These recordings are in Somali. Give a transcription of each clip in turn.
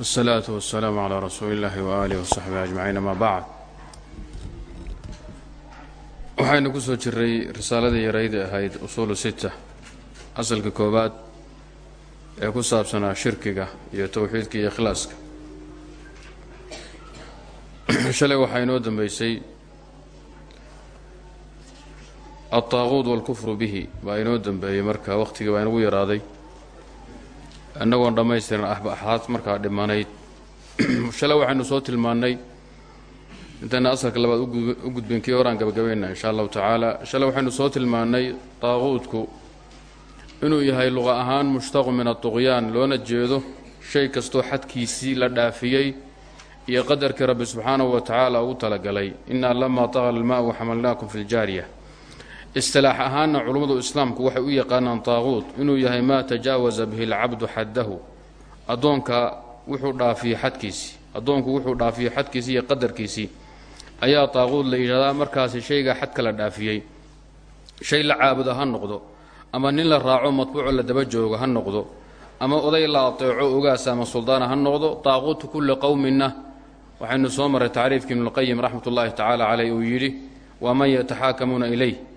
wsalaatu wasalaamu calaa rasuuli illaahi waaalih wasaxbi ajmaciin amaa bacd waxaynu ku soo jiray risaaladii yarayda ahayd usuulu sita asalka koowaad ee ku saabsanaa shirkiga iyo towxiidka iyo ikhlaaska shalay waxaa inoo dambeysay altaaquud waalkufru bihi baa inoo dambeeyey marka wakhtigii baa inugu yaraaday annagoon dhammaystiran axaad markaa dhimanayd. Shalay waxaynu soo tilmaannay intayna asalka labaad u gudbin kii horaan gabagabayna insha allahu tacaala. Shalay waxaynu soo tilmaannay daaquudku inuu yahay luqa ahaan mushtaqu min aطuqyaan loona jeedo shay kastoo xadkiisii la dhaafiyey iyo qadarkii rabbi subxaanahu wa tacaala ugu talagalay. Inaa lamaa taqala almaau xamalnaakum fi ljaariya istilaax ahaanna culummadu islaamku waxay u yaqaanaan taaquud inuu yahay maa tajaawaza bihi alcabdu xaddahu. Addoonka wuxuu dhaafiyey xadkiisii addoonku wuxuu dhaafiyey xadkiisii iyo qadarkiisii ayaa taaquud la yidhahdaa markaasi shaygaa xadka la dhaafiyey. Shay la caabudo ha noqdo ama nin la raaco matbuuco la daba joogo ha noqdo ama oday la ateeco ogaasa ama suldaana ha noqdo taaquutu kulli qowminna waxaynu soo marray tacriifkii ibnulqayim raxmat ullaahi tacaala caleyh uu yidhi waa man yataxaakamuuna ilayh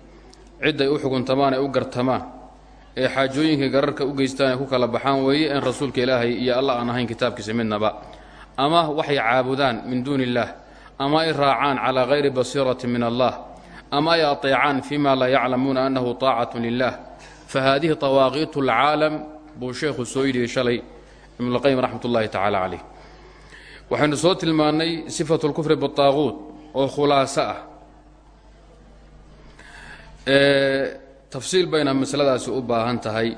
cidday u xuguntamaan ay u gartamaan ee xaajooyinkii gararka u geystaan ay ku kala baxaan weeye in rasuulka ilaahay iyo alla aan ahayn kitaabkiisa midnaba. Ama waxay caabudaan min duuni illaah ama ay raacaan calaa hayri basiirati min allah ama ay ateecaan fima laa yaclamuuna annahu taacatun lilah fa haadihi tawaaqiitu alcaalam buu sheekhu soo yidhi shalay ibnulqayim raxmat ullaahi tacaala caleyh waxaynu soo tilmaannay sifatu lkufri bitaaquud oo khulaaso ah tafsiil bayna masaladaasi u baahan tahay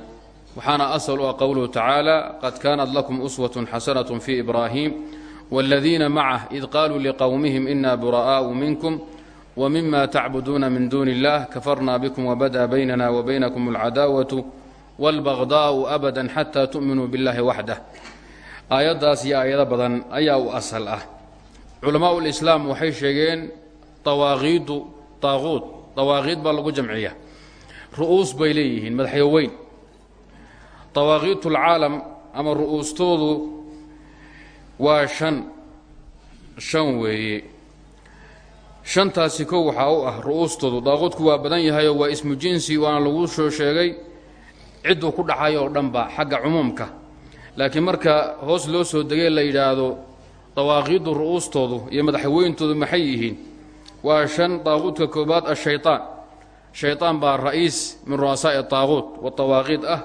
waxaana asal u ah qowluhu tacaala qad kaanat lakum uswatun xasanat fi ibraahim wاladiina macah id qaluu liqowmihim ina bura'aءu minkum wmima tacbuduuna min duuni اllah kafarna bikm wbada baynana wbaynakum اlcadaawaةu wاlbagdaءu abada xata tu'minuu biاllahi waxdah aayaddaas iyo aayado badan ayaa u asal ah culamaءu اlislaam waxay sheegeen awaaqiidu taaquud dawaaqiid baa lagu jamciya ru'uus bay leeyihiin madaxyo weyn. Dawaaqiitu lcaalam ama ru'uustoodu waa shan shan weeye. Shantaasi kow waxaa u ah ru'uustoodu. Daaquudku waa badan yahayoo waa ismu jinsi waana lagu soo sheegay cidduu ku dhacayo oo dhanba xagga cumuumka. Laakiin marka hoos loo soo degay la yidhaahdo dawaaqiiddu ru'uustoodu iyo madaxweyntoodu maxay yihiin waa shan daaquudka koobaad ashayطaan shayطaan baa ra'iis min ru'asaaءi الطaaquut wالطawaaqiid ah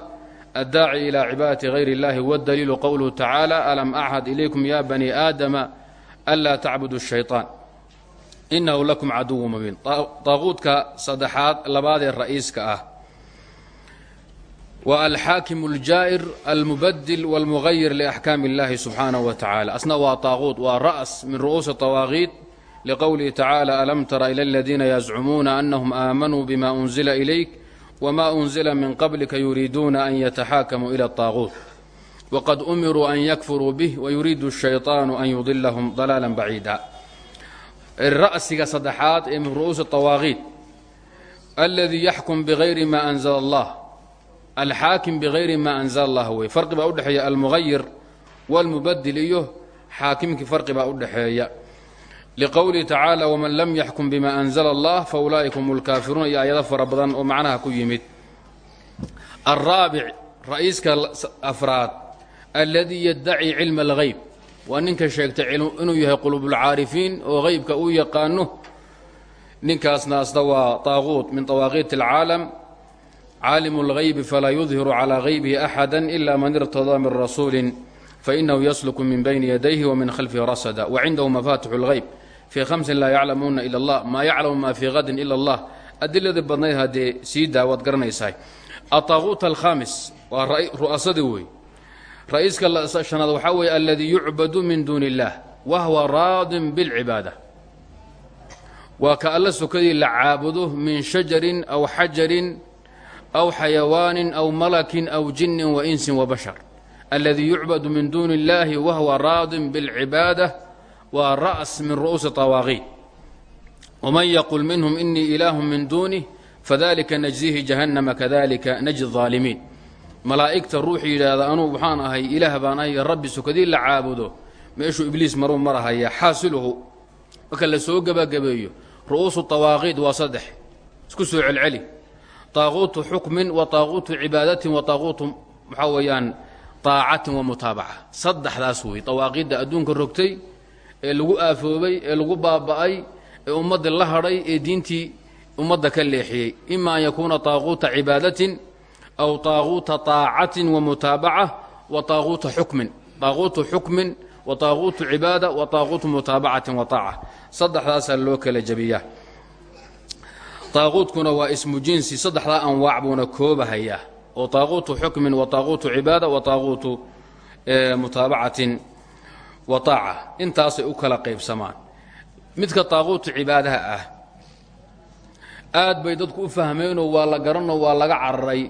addaaci ilى cibaadati hayr اllahi wاdaliilu qowluhu tacaala alam achad ilaykum ya bani aadama anlaa tacbudu الshayطaan inahu lakum caduwu mubiin daaquudka saddexaad labaadee ra'iiska ah waa alxaakim اljaa'ir almubadil wاlmugayir liaxkaami اllahi subxaanaه wa tacala asna waa daaquud waa ra's min ru'uusi طawaaqiid لqwله تaعالى أlم tر إlى الذيina يزcmuuna أنهم آmنوا bma أنزla إليك وma أنزla min qبلka يuriiduuna أn yتxاakموا إلى الطاغوت وqad أmiruu أn ykfruu bه ويuriid الشhayطاan أn يضilhm ضلاaلا bacيida ra'siga saddexaad ee min ru'uusi الطawaaqiid اladii yaxkم bغayri ma أنزl الlah alxaakim bغayri ma أنزl الlah wey farqi baa udhexeeya almغayir wاlmubdil iyo xaakimkii farqi baa udhexeeya liqowlihi tacaala waman lam yaxkum bima anzala allah fa ulaaika hum lkaafiruun iyo aayado fara badan oo macnaha ku yimid. Araabic ra'iiska afraad alladii yaddaci cilma alghayb waa ninka sheegtay inuu yahay qulubuulcaarifiin oo haybka uu yaqaano. Ninkaasna asna waa taaquut min tawaaqiit alcaalam. Caalimu اlghaybi falaa yudhiru calaa haybihi axada ila man irtadaa min rasuulin fainahu yasluku min bayni yadayhi wa min khalfihi rasada wa cindahu mafaatixu اlghayb fii khamsin laa yaclamuuna ila allah maa yaclamu maa fii hadin ila allah adiladii badnayd haddee sii daawaad garanaysaa ataaquut alkhaamis waa ru'asadii weeye ra'iiska shanaad waxaa weeye aladii yucbadu min duuni illaah wahwa raadin bilcibaada waa ka alla sukadii la caabudo min shajarin aw xajarin aw xayawaanin aw malakin aw jinnin wa insin wa bashar aladii yucbadu min duuni illaahi wahwa raadin bilcibaada waa ra's min ru'uusi طawaaqiid wman yaqul minhum inii ilaahu min duunih fadalika najzihi jahannama kadalika najzi الظaalimiin malaa'igta ruuxu yidhaahda anuu waxaan ahay ilaah baan ahay rabbi sukadii la caabudo meeshuu ibliis maruu marahaya xaasiluhu marka la soo gebagabeeyo ru'uusu tawaaqiid waa saddex isku soo celceli taaquutu xukmin wa taaquutu cibaadatin wa taaquutu waxaa weeyaan taacatin wa mutaabaca saddexdaas wey dawaaqiidda adduunka rogtay ee lagu aafoobay ee lagu baaba'ay ee ummadda la hadhay ee diintii ummadda ka leexiyey. Ima an yakuuna taaquuta cibaadatin aw taaquuta taacatin wa mutaabaca wa taaquuta xukmin. Taaquutu xukmin wa taaquutu cibaada wa taaquutu mutaabacatin wa taaca. Saddexdaasaa loo kala jebiyaa taaquutkuna waa ismu jinsi saddexdaa anwaac buuna koobahayaa. Oo taaquutu xukmin wa taaquutu cibaada wa taaquutu mutaabacatin wa taaca intaasay u kala qaybsamaan. Midka taaquutu cibaadaha ah aad bay dadku u fahmeenoo waa la garanoo waa laga cararay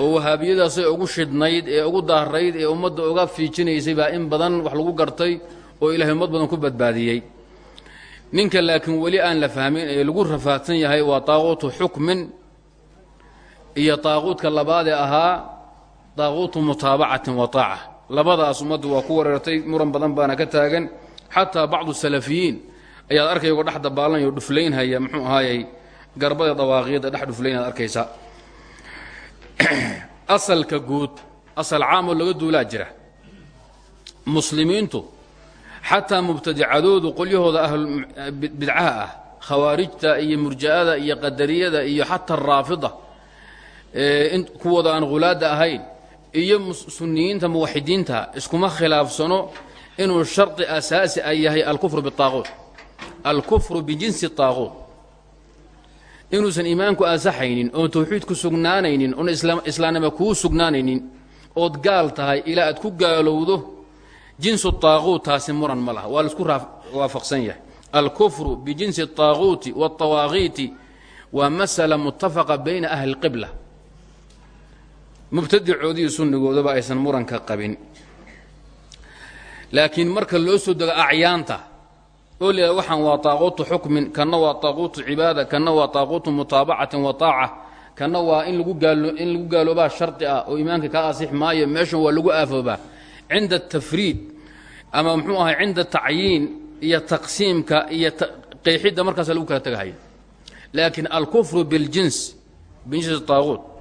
oo wahaabiyadaasay ugu shidhnayd ee ugu daarayd ee ummadda uga fiijinaysay baa in badan wax lagu gartay oo ilaahay ummad badan ku badbaadiyey. Ninka laakiin weli aan la fahmin ee lagu rafaadsan yahay waa taaquutu xukmin iyo taaquudka labaadee ahaa taaquutu mutaabacatin wa taaca labadaas ummaddu waa ku wareertay muran badan baana ka taagan. Xataa bacdu salafiyiin ayaad arkayagoo dhex dabaalanyo dhuflaynhaya muxuu ahaayey garbada dawaaqiidda dhex dhuflayn aad arkaysa. Asalka guud asal caamoo laga duulaa jira. Muslimiintu xataa mubtadicadoodu qolyahooda ahlubidcaha ah khawaarijta iyo murja'ada iyo qadariyada iyo xataa raafida kuwooda aan hulaadda ahayn iyo sunniyiinta muwaxidiinta iskuma khilaafsano inuu shardi asaasi a yahay alkufru biaaquut alkufru bijinsi taaquut. Inuusan iimaanku ansaxaynin oon tawxiidku sugnaanaynin oon islaamnimo kuu sugnaanaynin ood gaal tahay ilaa aad ku gaalowdo jinsu taaquut taasi muran ma laha. Waa la isku waafaqsan yahay. Alkufru bijinsi taaquuti waatawaaqiiti waa masala mutafaqa bayna ahli qibla mubtadicoodii sunnigoodaba aysan muranka qabin. Laakiin marka loo soo dego acyaanta oo la waxaan waa taaquutu xukmin kanna waa taaquutu cibaada kanna waa taaquutu mutaabacatin wa taaca kanna waa in in lagu gaaloobaa shardi ah oo iimaanka ka asix maayo meeshan waa lagu aafoobaa. Cinda atafriid ama muxuu ahay cinda tacyiin iyo taqsiimka iyo qeyxidda markaasa lagu kala tegahaya laakiin alkufru biاljins bijinsi taaquut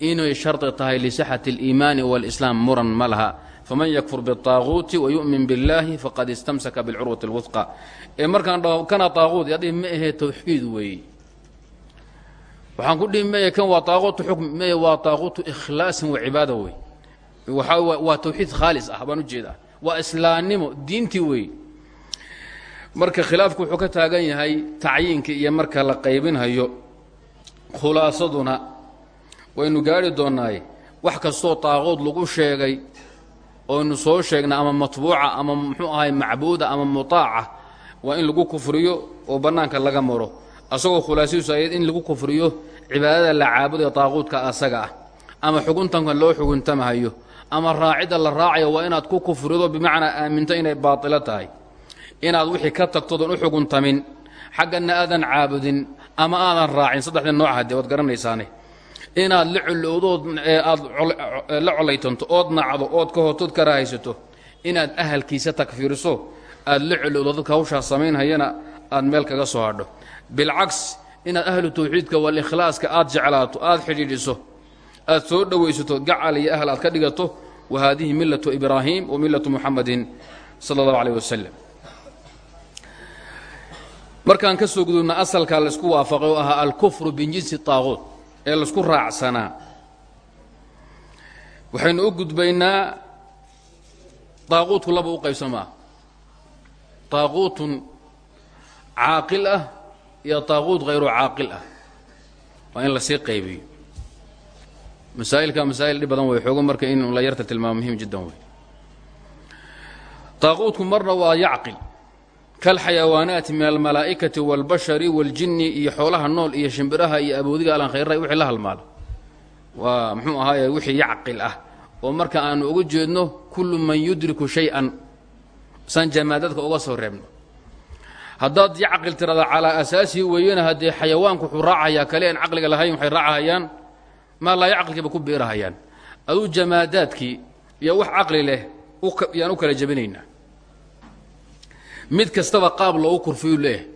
inay shardi tahay lisixati اliimaani wاlislaam muran ma laha faman yakfur biالطaaquuti wayu'min biاllaahi faqad istamsaka biاlcurwati اlwusqa ee markaan dhaho kana taaquut yadhihi ma ahee tawxiid weeye waxaan ku dhihi maya kan waa taaquutu xukm maya waa taaquutu ikhlaasin wa cibaada wey waxaa waa tawxiid khaalis ah baan ujeedaa waa islaamnimo diintii wey marka khilaafku wuxuu ka taagan yahay tacyiinka iyo marka la qaybinhayo khulaasaduna waynu gaari doonnaaye wax kastoo taaquud lagu sheegay oynu soo sheegna ama matbuuca ama muxuu ahay macbuuda ama mutaaca waa in lagu kufriyo oo bannaanka laga maro. Asagoo khulaasadiisu ayad in lagu kufriyo cibaadada la caabudayo taaquudka asaga ah. Ama xuguntanka loo xuguntamahayo. Ama raacidda la raacayo waa inaad ku kufrido bimacnaa aaminto inay baatilo tahay. Inaad wixii ka tagtoodan u xuguntamin xagganna aadan caabudin ama aadan raacin saddexda nooc haddee waad garanaysaane inaad la colowdood aad la colaytanto ood nacdo ood ka hortood ka rahaysato inaad ahalkiisa takfiiriso aad la colowdo dadka hawshaa samaynhayana aad meel kaga soo hadho. Bilcaks inaad ahlu tawxiidka walikhlaaska aad jeclaato aad xidhiidhiso aad soo dhowaysato gacal iyo ahl aad ka dhigato wa haadihi millatu ibraahim wa millatu muxamadin sala allahu alayh wasalam markaan ka soo gudubna asalkaa laysku waafaqay oo ahaa alkufru bijinsi taaquut ee laysku raacsanaa waxaynu u gudbaynaa taaquutku laba u qaybsamaa taaquutun caaqil ah iyo taaquut hayru caaqil ah. Waa in la sii qaybiyo. Masaa'ilka masaa'il dhib badan way xoogo marka in la yarta tilmaamo muhiim jiddan wey taaquutku marna waa yacqil kalxayawaanaati min almalaa'ikati wاlbashari wاljinni iyo xoolaha nool iyo shimbiraha iyo aboodiga alan khayra wixii la halmaalo. Waa muxuu ahaaye wixii yacqil ah oo marka aanu uga jeedno kullu man yudriku shay-an san jamaadadka uga soo reebno. Haddaad yacqil tirada calaa asaasihi weeyana haddee xayawaanku wuxuu raacayaa kale aan caqliga lahayn waxay raacahayaan maa laa yacqilkiiba ku biirahayaan. Aduu jamaadaadkii iyo wax caqli leh yaan u kala jebinaynaa mid kastaba qaab loogu kurfiyu leeyahay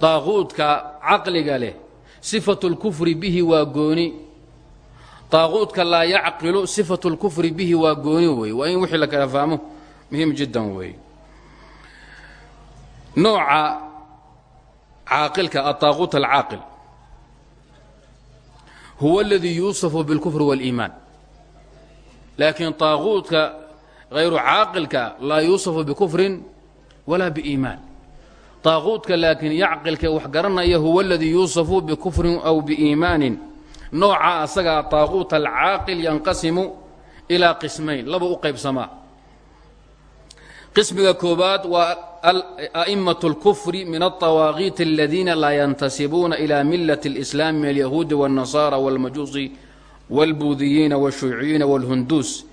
daaquudka caqliga leh sifatu اlkufri bihi waa gooni daaquudka laa yacqilu sifatu اlkufri bihi waa gooni weeye waa in wixii la kala fahmo muhiim jiddan weeye nooca caaqilka adaaquut alcaaqil huwa اladii yuusafu biاlkufri wاliimaan laakiin daaquudka hayru caaqilka laa yuusafu bikufrin walaa biiimaan daaquudka laakiin yacqilka wax garanaya huwa aladii yuusafu bikufrin aw biiimaanin nooca asagaa daaquut alcaaqil yanqasimu ilaa qismayn laba u qaybsamaa qismiga koobaad waa a'imaة اlkufri min aلطawaaqiit aladiina laa yantasibuuna ilى milaة اlإslaam min alyahuudi wالnasaara wاlmajuusi wاlbuudiyiina wالshuuciyiina wاlhunduus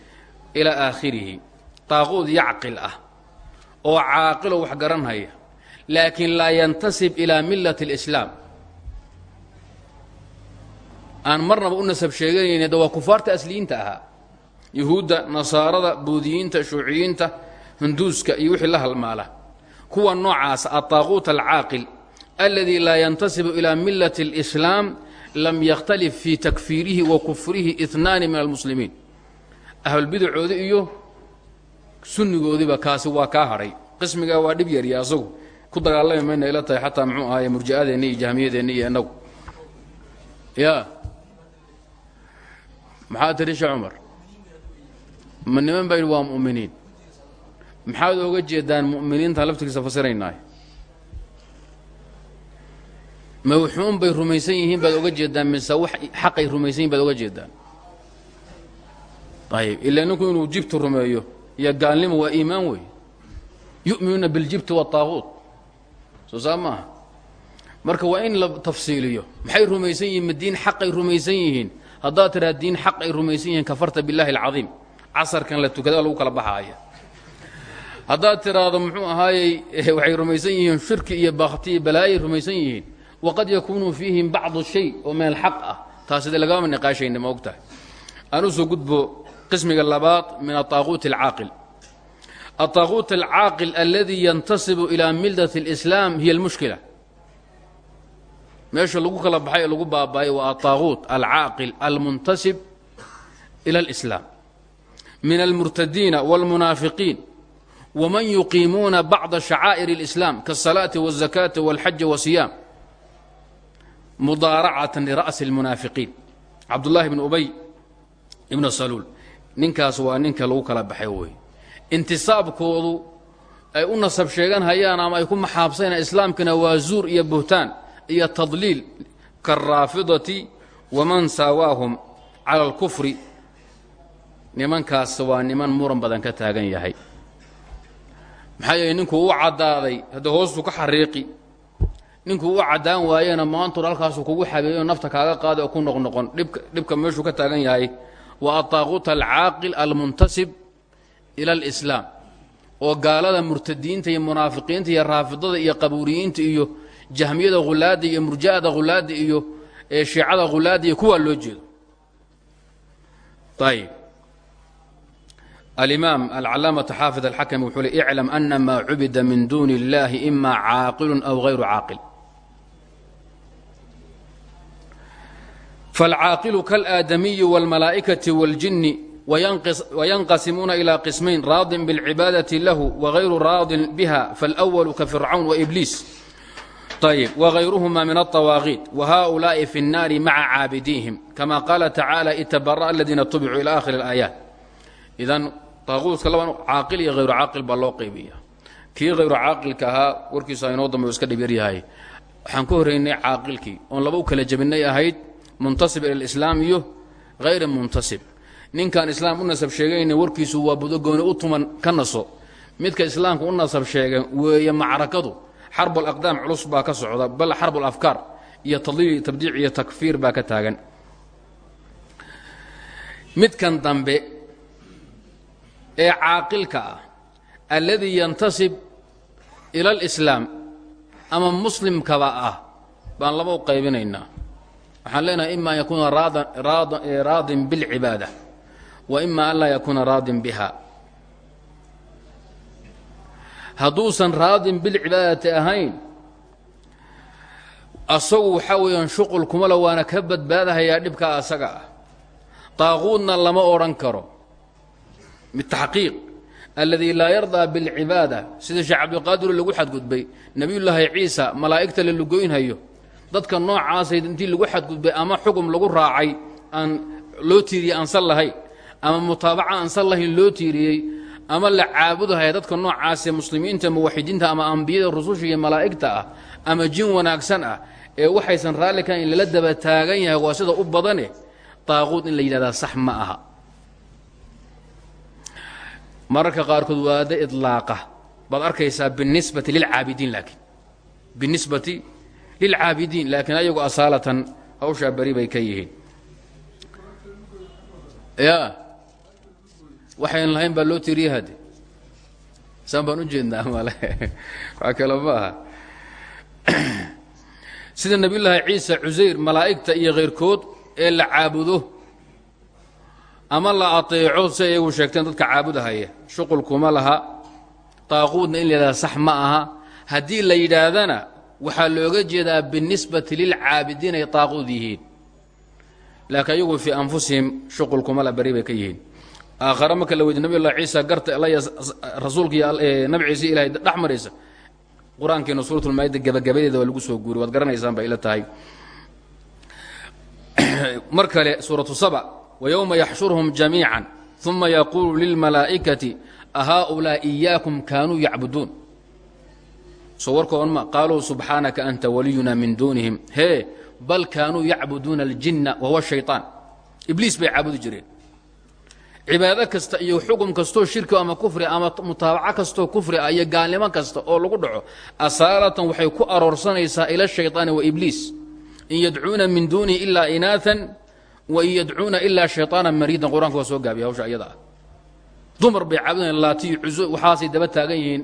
ilى aakhirihi daaquud yacqil ah oo caaqiloo wax garanhaya laakiin laa yantasib ilaa millat اlislaam aan marnaba u nasab sheeganayni de waa kufaarta asliyiinta ahaa. Yuhuudda nasaarada buudiyiinta shuuciyiinta hinduuska iyo wixii la halmaala. Kuwa noocaas ataaquut alcaaqil aladi laa yantasibu ilaa millati اlislaam lam yakhtalif fii takfiirihi wa kufrihi itnaani min almuslimiin. Ahlulbidacoodi iyo sunnigoodiba kaasi waa kaa hadhay qismigaa waa dhib yarya asagu. Ku dagaalami mayna ila tahay xataa muxuu ahaye murji'adeenni iyo jahmiyadeenni iyo innagu ya. Maxaa tiri shee cumar? Ma niman baa yidhi waa mu'miniin. Maxaad ooga jeedaan mu'miniinta laftigiisa fasiraynaay? Ma wuxuun bay rumaysan yihiin baad oga jeedaan mise wax xaqay rumaysan yihiin baad oga jeedaan? Ayib. Ilaa ninku inuu jibtu rumeeyo iyo gaalnimo waa iimaan wey yu'minuuna biاljibti waالطaaquut soo saa maaha marka waa in la tafsiiliyo maxay rumaysan yihiin ma diin xaqay rumaysan yihiin haddaad tidhaha diin xaq ay rumaysan yihiin kafarta biاllahi اlcadiim casarkan la tukada lagu kala baxaaya haddaad tidhaahdo muxuu ahaayey waxay rumaysan yihiin shirki iyo bakti iyo balaayay rumaysan yihiin waqad yakuunu fiihim bacdu shay oo min alxaq ah taasi de lagama niqaashayna ma og tahay aan u soo gudbo qismiga labaad min aطaaquuti اlcaaqil aلطaaquut alcaaqil aladi yantasibu ilaa mildat اlislaam hiya اlmushkila meesha lagu kala baxay ee lagu baaba'ay waa aلطaaquut alcaaqil almuntasib ila اlislaam min almurtadiina wاlmunaafiqiin wman yuqiimuuna bacda shacaa'ir اlislaam kaالsalaati wالzakaati wاlxaji wasiyaam mudaaracatan lira'si اlmunaafiqiin cabdullaahi bn ubay ibn saluul ninkaas waa ninka lagu kala baxay wey intisaabkoodu ay u nasab sheegan hayaan ama ay ku maxaabsanayaan islaamkana waa zuur iyo buhtaan iyo tadliil kaaraafidati waman saawaahum cala اlkufri nimankaas waa niman muran badan ka taagan yahay. Maxaa yeele ninkuu u caddaaday hadda hoostuu ka xariiqi. Ninkuu u caddaan waayena maantur halkaasuu kugu xabeeyo nafta kaaga qaada oo ku noqnoqon dhibka meeshuu ka taagan yahay waa adaaquut alcaaqil almuntasib ila alislaam oo gaalada murtadiinta iyo munaafiqiinta iyo raafidada iyo qabuuriyiinta iyo jahmiyada hulaadda iyo murja'ada hulaadda iyo shiicada hulaadda iyo kuwaa loo jeedo. Ayb alimaam alcalaamatu xaafid alxakami wuxuu le iclam ana maa cubida min duuni اllahi ima caaqilu aw hayru caaqil falcaaqilu kaalaadamiyi wاlmalaa'ikati wاljini wayanqasimuuna ilى qismayn raadin biاlcibaadati lahu wagayru raadin biha faاlأwalu kafircawn waibliis ayb wغayruhma min الطawaaqiit whaؤulaaءi fi الnaari maca caabidiihim kama qaala tacaalى itabara aladiina tubicuu ilى akhiri اlaayaat idan taaquudka laban caaqil iyo hayru caaqil baa loo qaybiya kii hayru caaqilka ahaa warkiisu inoo dambe iska dhibyaryahay waxaan ka horraynay caaqilkii oon laba u kala jebinay ahayd muntasib ila lislaam iyo hayra muntasib. Ninkaan islaam u nasab sheegayna warkiisu waa budogooni u tuman ka naso. Midka islaamka u nasab sheega weeye macrakadu xarb alaqdaam culus baa ka socda bal xarb alafkaar iyo tadliil tabdiic iyo takfiir baa ka taagan. Midkan dambe ee caaqilka ah alladii yantasib ila alislaam ama muslimkaba ah baan laba u qaybinaynaa waxaan leenahay ima an yakuuna raadin bilcibaada wa ima an laa yakuuna raadin biha. Hadduusan raadin bilcibaadati ahayn asagu waxaa weeyaan shuqul kumala waana ka badbaadahayaa dhibkaa asaga ah. Daaquudna lama odhan karo. Bitaxqiiq alladii laa yardaa bilcibaada sida sheekh cabdiqaadir lagu xadgudbay nebiyullaahi ciisa malaa'igta la lugoynhayo dadka noocaasay intii lagu xadgudbay ama xugum lagu raacay aan loo tiiriyey aansan lahayn ama mutaabaca aansan lahayn loo tiiriyey ama la caabudahaya dadka noocaasee muslimiinta muwaxidiinta ama ambiyada rususha iyo malaa'igta ah ama jin wanaagsan ah ee waxaysan raalli kahayn in lala daba taagan yahay waa sida u badane daaquud in la yidhahdaa sax ma aha. Mararka qaarkood waada idlaaqa baad arkaysaa binisbati lilcaabidiin laakiin. Binisbati lilcaabidiin laakiin ayagu asaalatan hawshaa beri bay ka yihiin ya waxayn lahayn baa loo tiriya hadde saan baan u jeednaa male waa kale ma aha sida nebiyullaahi ciisa cusayr malaa'igta iyo khayrkood ee la caabudo ama la ateeco si ayagu sheegteen dadka caabudahaya shuqul kuma laha daaquudna in la yidhahda sax ma aha haddii la yidhaahdana waxaa looga jeedaa binisbati lilcaabidiin ay taaquud yihiin. Laakiin ayagu fii anfusihim shuqulkuma la bari bay ka yihiin. Aakhare marka la weydi nabiyullah ciisa garta rasuulkii nabciisi ilahay dhex maraysa qur'aankeena suuratulmaayadda gabagabadeeda waa lagu soo guuri. Waad garanaysaan bay ila tahay. Mar kale suuratu saba wa yowma jamiican uma yaquulu lilmalaa'ikati ahaa iyaakum kaanuu yacbuduun? كانوا يعبدون صوركم ما قالوا سبحانك أنت ولينا من دونهم هي بل كانوا يعبدون الجن وهو الشيطان إبليس بيعبد جرين cibaado kasta iyo xukun kastoo shirki ama kufri ama mutaabaco kastoo kufri ah iyo gaalnimo kasta oo lagu dhaco asaalatan waxay ku aroorsanaysaa ila shayطaani wa ibliis in yadcuuna min duunihi ilaa inaaan wain yadcuuna ilaa shayطaana mariidan qur-aanka waa soo gaabiya hawsha iyada ah dumar bay caabudayan laatiyo cuso waxaasay daba taagan yihiin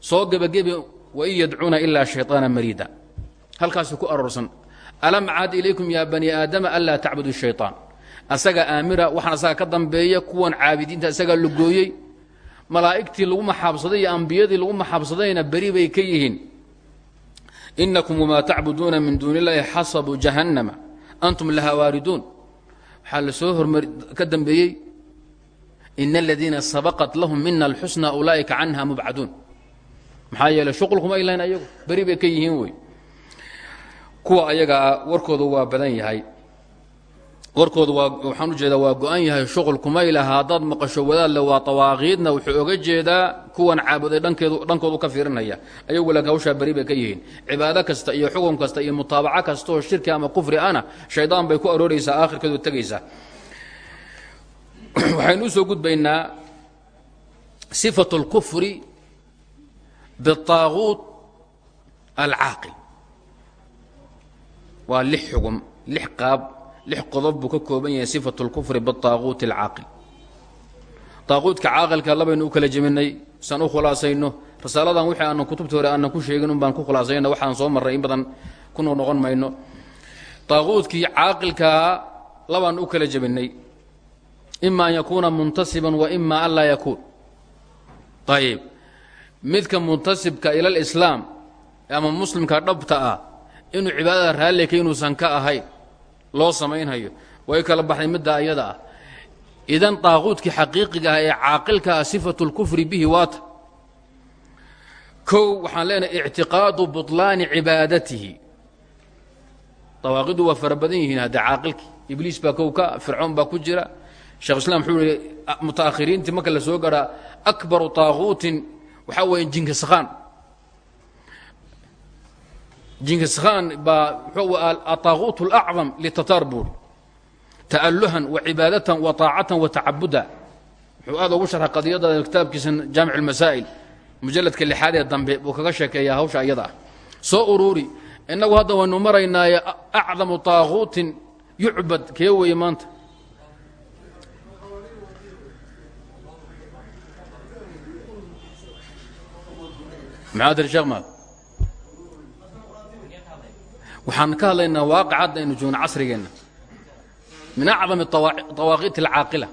soo gebagebe wain yadcuuna ilaa shayطaana mariida. Halkaasi ku aroorsan alam cahad ilaykum yaa bani aadama anlaa tacbudu shayطaan asaga aamira waxaan asaga ka dambeeya kuwan caabidiinta isagaa lugooyey malaa'igtii lagu maxaabsaday iyo ambiyadii lagu maxaabsadayna beri bay ka yihiin. Inakum wamaa tacbuduuna min duuni illaahi xasabu jahannama. Antum laha waariduun. Waxaa la soo hormar ka dambeeyey ina aladiina sabaqat lahum mina alxusna ulaa'ika canha mubcaduun maxaa yeeley shuqulkuma ay lahayn ayagu. Beri bay ka yihiin wey. Kuwa ayagaa warkooda waa badan yahay. Warkooda waa waxaan u jeedaa waa go-an yahay shuqul kumay laha haddaad maqasho wadaadle waa tawaaqiidna wuxuu oga jeedaa kuwan caabuday dhankeedu dhankoodu ka fiirinaya. Ayagu laakiin hawshaa beri bay ka yihiin. Cibaado kasta iyo xukun kasta iyo mutaabaco kasta oo shirki ama kufri ana shaydaan bay ku arooraysaa aakhirkeedu tegaysaa waxaynu u soo gudbaynaa sifatu اlkufri biالطaaguut alcaaqil waa lix xugum lix qaab lix qodob buu ka kooban yahay sifatu اlkufri biالطaaguuti اlcaaqil طaaquudka caaqilka labaynu u kala jeminay san u khulaasayno rasaaladan wixii aanan kutubta hore aanan ku sheegin un baan ku khulaasayna waxaan soo marray in badan ku noo noqon mayno طaaquudkii caaqilkaa labaan u kala jebinay ima an yakuuna muntasiban wa ima an laa yakuun ayib midka muntasibka ila lislaam ama muslimka dhabta ah inuu cibaadada raallika inuusan ka ahayn loo samaynhayo way kala baxday middaa iyada ah. Idan daaquudkii xaqiiqiga ah ee caaqilka ah sifatu اlkufri bihi waata kow waxaan leenahay ictiqaadu buطlaani cibaadatihi. Dawaaqidu waa fara badan yihiin hadde caaqilkii. Ibliis baa kow ka fircoon baa ku jira. Shekh islam wuxuu ihi mutaakhiriintii marka la soo garaa akbaru taaquutin waxaa weeye jinkiskaan jinkiskaan baa muxuu ataaquut اlacdam litataar buuri ta'aluhan wa cibaadatan wa taacatan wa tacabuda wuxuu aad ugu sharxay qadiyada kitaabkiisa jaamic اlmasaa'il mujalladka lixaad ee dambe buu kaga sheekeeyaa hawsha iyada. Soo uruuri innagu hadda waynu maraynaaye acdamu taaquutin yucbad kee weeye maanta maxaa tiri waxaan ka hadlaynaa waaqicadda aynu joogno casrigeenna. Min acdami dawaaqiiti alcaaqila.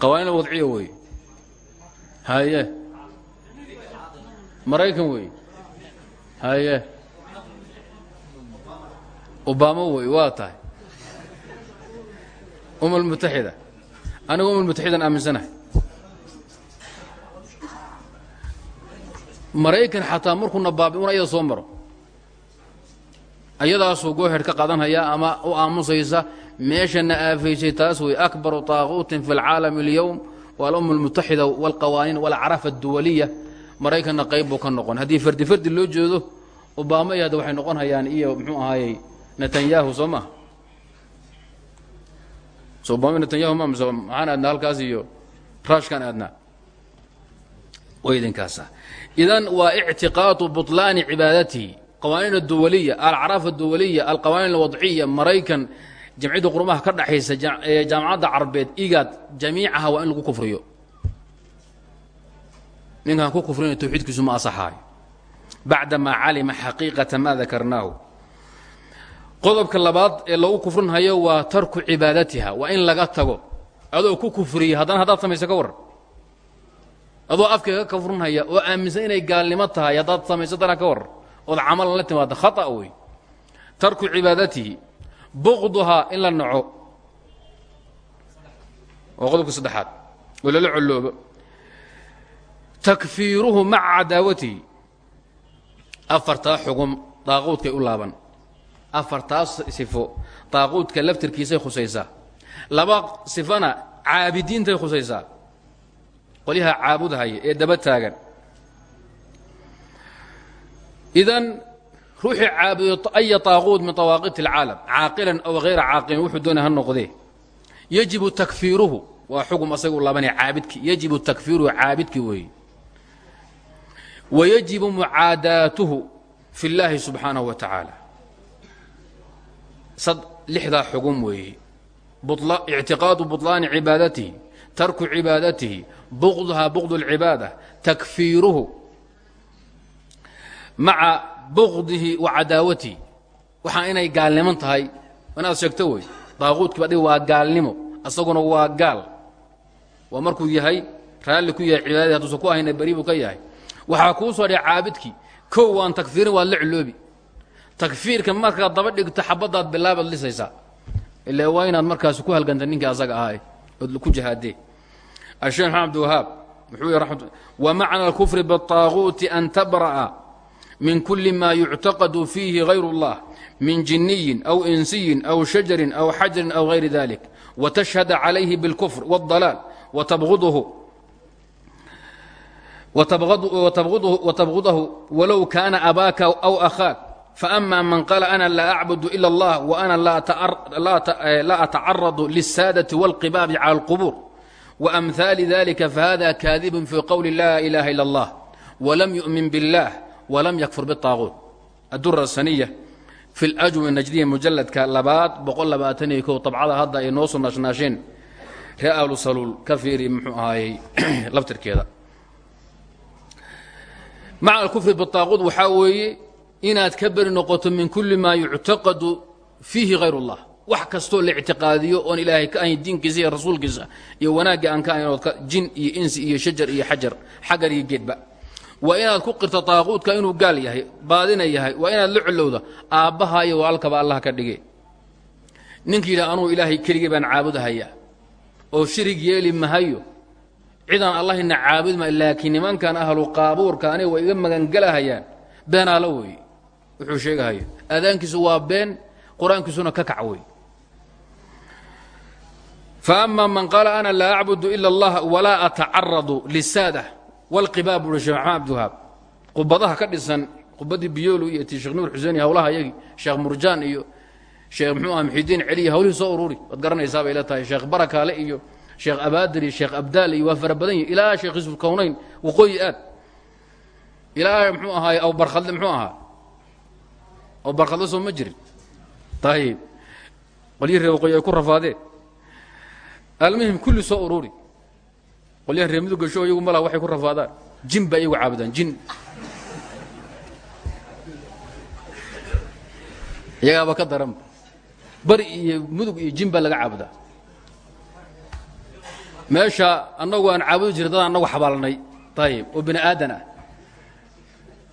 Qawaanina wadciya weeye. Haye maraykan weeye. Haye obama wey waa tahay. Umulmutaxida anigu umulmutaxidan aaminsanahay. maraykan xataa markuuna baabi'una iyada soo maro ayadaasuu gooher ka qadanhayaa ama u aamusaysa meeshana aafaysay taas wey akbaru taaquutin fi اlcaalami اlyowm waa alum اlmutaxida wاlqawaaniin wاlacrafa اduwaliya maraykanna qayb buu ka noqon haddii fardi fardi loo jeedo obama iyo hadda waxay noqon hayaan iyo muxuu ahaayey netanyahu soo maha so obama netanyahu ma mise maxaan aadnaa halkaas iyo rashkan aadnaa way idinkaasa idan waa ictiqaadu buطlaani cibaadatihi qawaaniin aduwaliya alacraaf aduwaliya alqawaaniin alwadciya maraykan jamciyadda qurumaha ka dhaxaysa jaamacadda carbeed igaad jamiicaha waa in lagu kufriyo. Ninkaan ku kufrina tawxiidkiisu ma asaxaayo. Bacdamaa calima xaqiiqata maa dakarnaahu. Qodobka labaad ee lagu kufrinhayo waa tarku cibaadatiha waa in laga tago. Adoo ku kufriya haddana haddaad samayso ka warran adoo afkayga ka kufrinhaya oo aaminsan inay gaalnimo tahay haddaad samayso dana ka warran ood camalan la timaada khata wey tarku cibaadatihi buqduhaa in la naco. Waa qodobka saddexaad. Oo lala takfiiruhu maca cadaawatihi. Afartaa xugum daaquudkay u laaban. Afartaas sifo daaquudka laftirkiisay khusaysaa. Laba sifana caabidiintay khusaysaa qolyaha caabudahaya ee daba taagan idan ruuxii caabudo aya طaaquud min طawaaqit اlcaalam caaqilan aw hayra caaqilin wuxuu doonay ha noqdee yajibu takfiiruhu waa xugum asaga u laabanaya caabidki yajibu takfiiruhu caabidki weeye wayajibu mucaadaatuhu fi اllaahi subxaanaه wa tacaala sad lixdaa xugum weeye ictiqaadu buطlaani cibaadatihi tarku cibaadatihi bugduhaa bugd اlcibaada takfiiruhu maca bugdihi wa cadaawatihi. Inay gaalniman tahay. Inaad sheegto wey. Daaquudkii ba dhig waa gaalnimo asaguna waa gaal. Waa markuu yahay raalli ku yahay cibaadadii hadduusan ku ahayna beri buu ka yahay. Waxaa kuu soo dhia caabidkii. Kow waan takfiirin waad la culoobi takfiirka markaad daba dhigto xabaddaad bilaabaad lisaysaa. Ilaa waa inaad markaasi ku halganta ninkii asaga ahaa ood ku jihaadee الشhekh محمد abdiwahaab wuxuu yhi رamat وmacna الكفr bالطاaغuuti an tabra'a min kuli ma yuctaqad fiihi غayr الlah min jiniyin أw insiyin أw shajarin أw xajarin أw غayri ذalik وتشhهd عalayhi bالكفr والضلال وتbغضhu walow kana abaaka أw أخاak فأma man qال أna laa أcbud إlا الlah وأna laa أتacarض للساadaة والqibاab عlى الqبور وأمثال ذلك فhذا كاذب في qول لا إله إلا الله ولم يؤمن بالله ولم يكفر بالطاaغوت الdرة السنية في الأجوب النجدية مجلدka labaad boqol labaatan iyo ko طبcada hadda ay noo soo naashnaasheen ree ahlu saluul ka fiiri mxuu ahaayey laftirkeeda maca الكفr بالطاaغوت waxaa weeye inaad ka beri noqoto min kulli maa yuctaqadu fiihi hayr اllah wax kastoo la ictiqaadiyo oon ilaahay ka ahayn diinkiisa iyo rasuulkiisa iyo wanaagga aan ka ahayn jin iyo insi iyo shajar iyo xajar xagar iyo geedba. Waa inaad ku qirta taaquudka inuu gaal yahay baadina yahay. Waa inaad la colowda aabbaha iyo walaalkaba allah ka dhige ninka yidhaha ilaahay keligii baan caabudahayaa oo shirig yeeli mahayo cidaan allahina caabudma laakiin nimankan ahlu qaabuurka way iga magangalahayaan beenaala weeye wuxuu sheegahayo aadaankiisu waa been qur'aankiisuna ka kac wey faama man qaala ana laa acbudu ila اllah walaa atacaradu lisaada wاlqibaab buui shekh maxamed abdiwahaab qubadaha ka dhisan qubadii biyoolu iyo ti sheekh nuur xuseen iyo hawlaha iyagii sheekh murjaan iyo sheekh muxuu aha muxidiin celiya hawlihii soo ururi waad garanaysaa bay la tahay sheekh barakaale iyo sheekh abaadir iyo sheekh abdaal iyo waa fara badan yihi ilaa sheekh isbulkownayn waqooyi aad. Ilaa muxuu ahaay aw barkhadle muxuu ahaa aw barkhadle soo ma jirin. Ayib qolyihi ree waqooyi ay ku rafaadeen. Almuhim kulli soo ururi qolyahan ree mudug gasho iyagu malaha waxay ku rafaadaan. Jin baa iyagu caabudaan jin. Iyagaaba ka daranba bari iyo mudug iyo jin baa laga caabudaa. Meesha annagu aan caabudi jiray dad annagu xabaalnay. Ayib oo bini aadan ah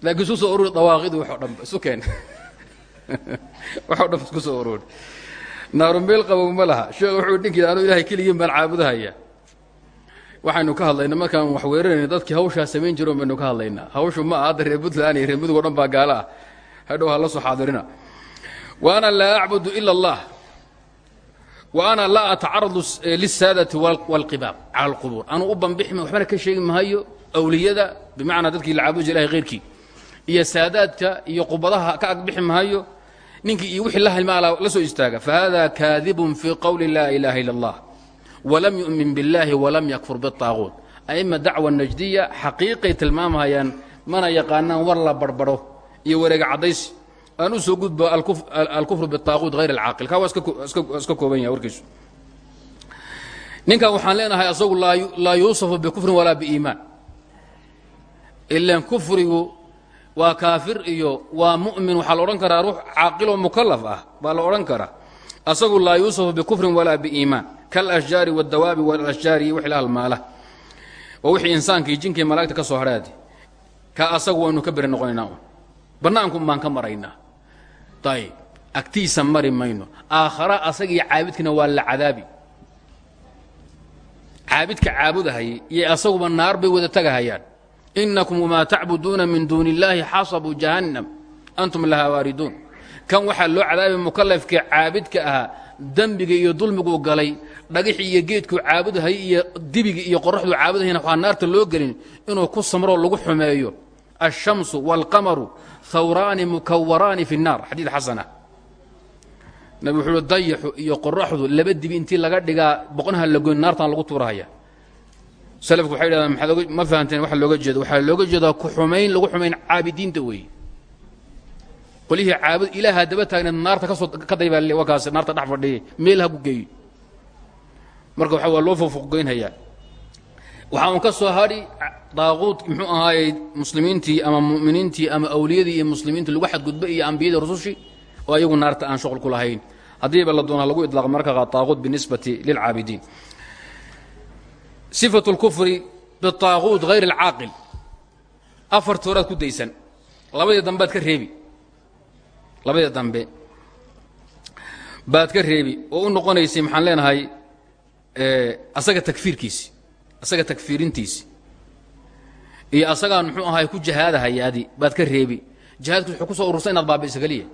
laakiin isku soo ururi dawaaqidu waxoo dhan isu keen waxoo dhan isku soo ururi naaru meel qabow ma laha. Sheekh wuxuu dhinkii anuu ilaahay keligiin baan caabudahaya. Waxaynu ka hadlaynaa markaan wax weerarayna dadkii hawshaa samayn jiroon baynu ka hadlaynaa. Hawshu ma aha hadda reer puntland iyo reer mudug o dhan baa gaalo ah. Hadhow ha la soo xaadirina. Wa ana laa acbudu ila allah. Wa ana laa atacaradu lisaadati wاlqibaab cala alqubuur. Anuu u banbixi waxbana ka sheegi mahayo awliyada bimacnaa dadkii la caabudi ilahay khayrkii. Iyo saadaadka iyo qubadaha ka agbixi mahayo ninkii iyo wixii la halmaala la soo istaaga fahada kaadibun fii qowli laa ilaha ila اllah walam yu'min biاllahi walam yakfur biالطaaquut aima dacwa najdiya xaqiiqay tilmaamhayaan mana yaqaanaan war la barbaro iyo wareega caddaysi aan u soo gudbo alkufru biالطaaquut hayr alcaaqil ka waa iska kooban yahay warkiisu ninkan waxaan leenahay asagu laa yuusafu bikufrin walaa biiimaan ilan kufrigu waa kaafir iyo waa mu'min waxaa la odhan karaa ruux caaqiloo mukalaf ah baa la odhan karaa. Asagu laa yuusafu bikufrin walaa biiimaan kalashjaari waاdawaabi walashjaari wixii la halmaala waa wixii insaankii jinkii malaa'igta ka soo hadhaadi ka asagu waynu ka beri noqonaynaa un bannaankum baan ka maraynaa. Ayib agtiisa mari mayno. Aakhara asagii caabidkina waa la cadaabi. Caabidka caabudahayay iyo asaguba naar bay wada tagahayaan inakum wmaa tacbuduuna min duuni illaahi xasabuu jahannam antum lahaa waariduun kan waxaa loo cadaabay mukalafkii caabidka aha dembiga iyo dulmiguu galay dhagixii iyo geedku caabudhay iyo dibigii iyo qoraxduu caabudhayna waxaa naarta loo gelin inuu ku samroo lagu xumeeyo alshamsu waalqamaru hawraani mukawaraani fi nnaar xadiid xasana nabi wuxuu uhi iyo qoraxdu laba dibi intii laga dhigaa boqnaha lagoyn naartan lagu tuurahaya salafku waxay dhahdaan maxaad ma fahanteen waxa looga jeedo. Waxaa looga jeedaa ku xumayn lagu xumayn caabidiinta weeye qolihii caabud ilaaha daba taagneed naarta ka soo ka daybaa wakaas naarta dhex fadhiyay meel ha ku geeyo. Marka waxa waa loo fofoqgeynhayaa waxaa un ka soo hadhi daaquud muxuu ahaayey muslimiintii ama mu'miniintii ama awliyadii iyo muslimiintii lagu xadgudba iyo ambiyadii rusushii oo ayagu naarta aan shuqul ku lahayn. Haddiiba la doonaa lagu idlaaq marka daaquud binisbati lilcaabidiin sifatu اlkufri biطaaquut hayr اlcaaqil afarta horaad ku daysan labadii dambead ka reebi labadii dambe baad ka reebi oo u noqonaysay maxaan leenahay asaga takfiirkiisi asaga takfiirintiisi iyo asagaan muxuu ahaay ku jahaadahayaadi baad ka reebi jihaadku wuxuu ku soo urursa inaad baabi'isa keliya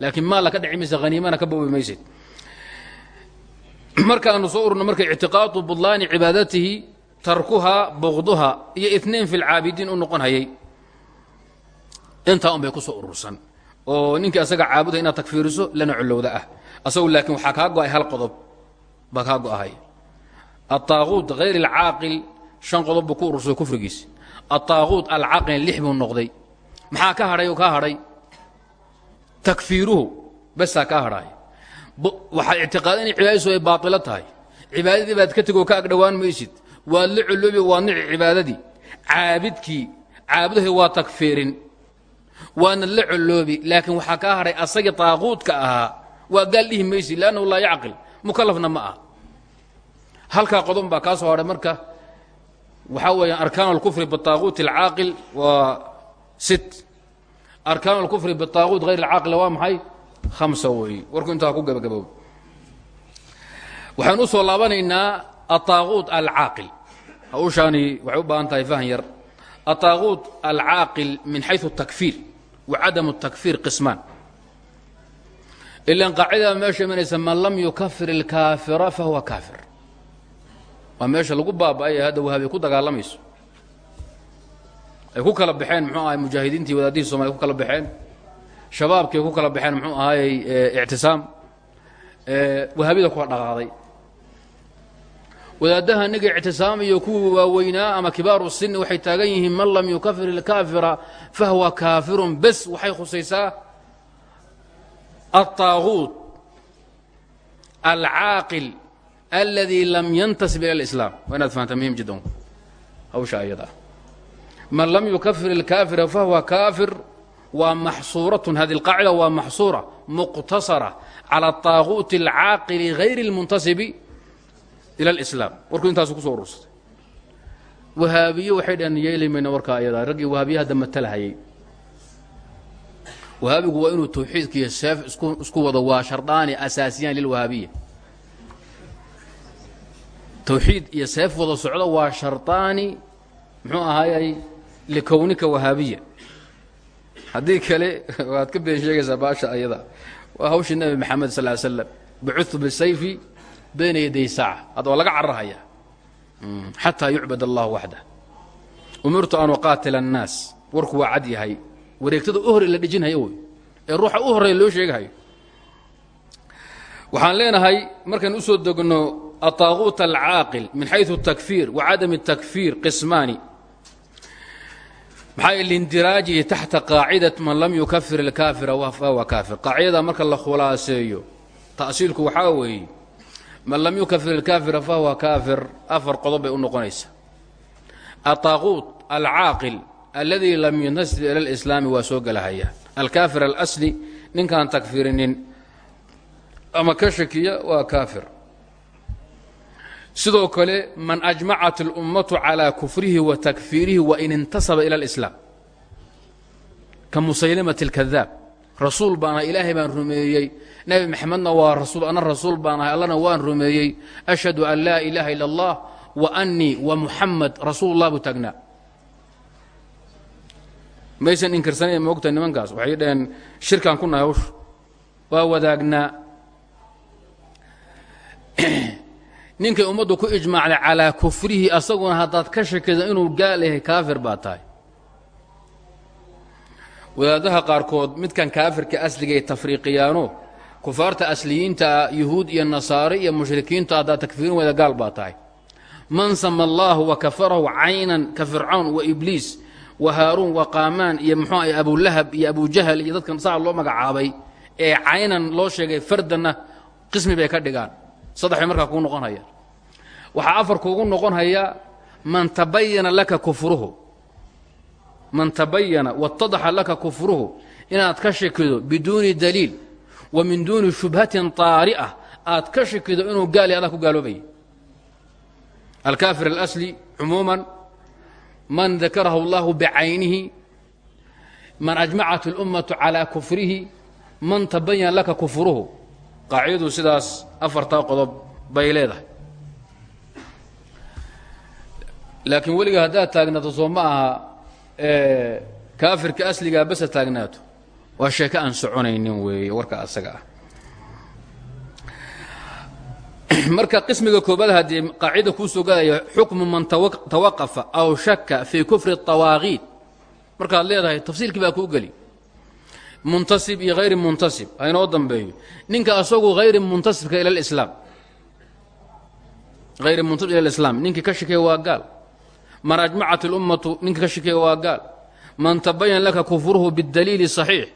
laakiin maalla ka dhici maysa haniimana ka boobi maysid markaanu soo ururno marka ictiqaadu budlaani cibaadatihi tarkuhaa bogduha iyo itnain fi lcaabidiin u noqon hayay intaa unbay ku soo urursan. Oo ninkii asaga caabuda inaad takfiiriso lana colowda ah. Asagu laakiin waxaa kaa go'ay hal qodob baa kaa go-ahay. Altaaquud hayr alcaaqil shan qodob buu ku urursado kufrigiis. Altaaquud alcaqil lix buu noqday. Maxaa ka hadhay oo waxaad ictiqaadan in ay baailo tahay. Cibaadadii baad ka tegoo ka agdhowaan maysid. Waad la culoobi waad nici cibaadadii. Caabidkii caabudahi waa takfiirin. Waadna la coloobi laakiin waxaa kaa hadhay asagii taaquudka ahaa waa gaal dhihi maysid lannahu laa yacqil. Mukalafna ma ah halkaa qodon baa kaa soo hadhay marka waxaa weeyaan arkaan alkufri bitaaquuti alcaaqil waa sit arkaan alkufri bitaaquut hayr alcaaqil waa maxay? hamsa weeye warku intaa ku gabagaboob waxaan u soo laabanaynaa aلطaaquut alcaaqil hawshaani waxay u baahan tahay fahan yar aلطaaquut alcaaqil min xayثu الtakfiir wa cadam الtakfiir qismaan ilan qaacidada meesha imanaysa man lam yukafir اlkaafira fahuwa kaafir waa meesha lagu baaba'ay hadda wahaabiy ku dagaalamayso ay ku kala baxeen muxuu ahay mujaahidiintii wadaadihii somalia ku kala baxeen shabaabkii ku kala baxeen muxuu ahaayey ictisaam. Wahaabiyada kuwa dhaqaaday wadaaddaha niga ictisaam iyo kuwii waaweynaa ama kibaaru sini waxay taagan yihiin man lam yukafir ilkaafira fahuwa kaafirun bes waxay khusaysaa alطaaguut alcaaqil aladi lam yantasib ila اlislaam waa inaad fahamta muhiim jiddan hawsha ayada. Man lam yukafir ilkaafira fahuwa waa maxsuuratun hadi اlqaacida waa maxsuura muqtasara calى الطaaguuti اlcaaqili غayr اlmuntasibi ila alislaam warku intaasu kusoo urursatay wahaabiye waxay dhaheen yeeli mayna warkaa ayadaa raggii wahaabiye hadda matalahayay wahaabigu waa inuu tawxiidka iyo seef isku isku wado waa shardaani asaasiyaan lilwahaabiya tawxiid iyo seef wada socdo waa shardaani muxuu ahaayay likownika wahaabiya haddii kale waad ka been sheegaysaa baasha ayada. Waa hawshii nebi maxamed sal ly slam bucutu bisayfi bayna yaday saaca hadda waa laga cararhaya xataa mm, yucbad allah waxda umirtu an uqaatila annaas. Warku waa cad yahay. Wareegtada u horey la dhijinhayo wey ee ruuxa u horreya loo sheegahayo. Waxaan leenahay markaan u degno ataaquut alcaaqil min xayثu takfiir wa cadam takfiir qismaani maxaa lindiraajihi taxta qaacidat man lam yukafir ilkaafira fahuwa kaafir. Qaacidada marka la khulaaseeyo ta'siilku waxaa weeye man lam yukafir ilkaafira fahuwa kaafir. Afar qodob bay u noqonaysaa. Ataaquut alcaaqil alladii lam yuntasib ila lislaami waa soo gelahaya alkaafir alasli ninkaan takfirinin ama ka shakiya waa kaafir sidoo kale man ajmacat اlummatu calىa kufrihi wa takfiirihi wain intasaba ila اlislaam ka musaylimat اlkadaab rasuul baan ahay ilaahay baan rumeeyey nebi maxamedna waa rasuul ana rasuul baan ahay allana waan rumeeyey ashhadu an laa ilaaha ila اllah wa annii wa muxamed rasuul lah buu taagnaa maysan inkirsanayn moogta nimankaas waxay dhaheen shirkaan ku nahay hawshu waa wadaagnaa ninkay ummaddu ku ijmaacday calaa kufrihi asaguna haddaad ka shakido inuu gaal yahay kaafir baa tahay. Wadaadaha qaarkood midkan kaafirka asligay tafriiqiyaano kufaarta asliyiintaa yuhuud iyo nasaare iyo mushrikiinta haddaad takfiirin weyda gaal baa tahay. Man sama allaahu wa kafarahu caynan ka fircawn wa ibliis wa haaruun wa qaamaan iyo muxuu ahay abulahab iyo abujahal iyo dadkan saa loo magacaabay ee caynan loo sheegay fardanna qismi bay ka dhigaan saddex bay markaa kuu noqon hayaan waxaa afar kuugu noqon haya man tabayana laka kufruhu. Man tabayana waatadaxa laka kufruhu inaad ka shakido biduuni daliil wa min duuni shubhatin taari'a aad ka shakido inuu gaal yahay adaa ku gaaloobaya alkaafir alasli cumuuman man dakarahu اllahu bicaynihi man ajmacat اlummatu calaa kufrihi man tabayana laka kufruhu qaacidadu sidaas afartaa qodob bay leedahay. Laakiin weliga haddaad taagnaato soo ma aha kaafirka asligaa basa taagnaato waa sheeko aan soconaynin weeye warka asaga ah. Marka qismiga koobaad haddii qaacida kuu soo xukmu man tawaqafa aw shaka fii kufri طawaaqiid markaad leedahay tafsiilkii baa kuu geli muntasib iyo hayri muntasib haynoo dambeeyo ninka asagu hayri muntasibka ila lislaam hayri muntasib ila lislaam ninkii ka shikeeya waa gaal man ajmacat اlummatu ninka ka shikeeya waa gaal man tabayan laka kufruhu bاdaliili صaxiix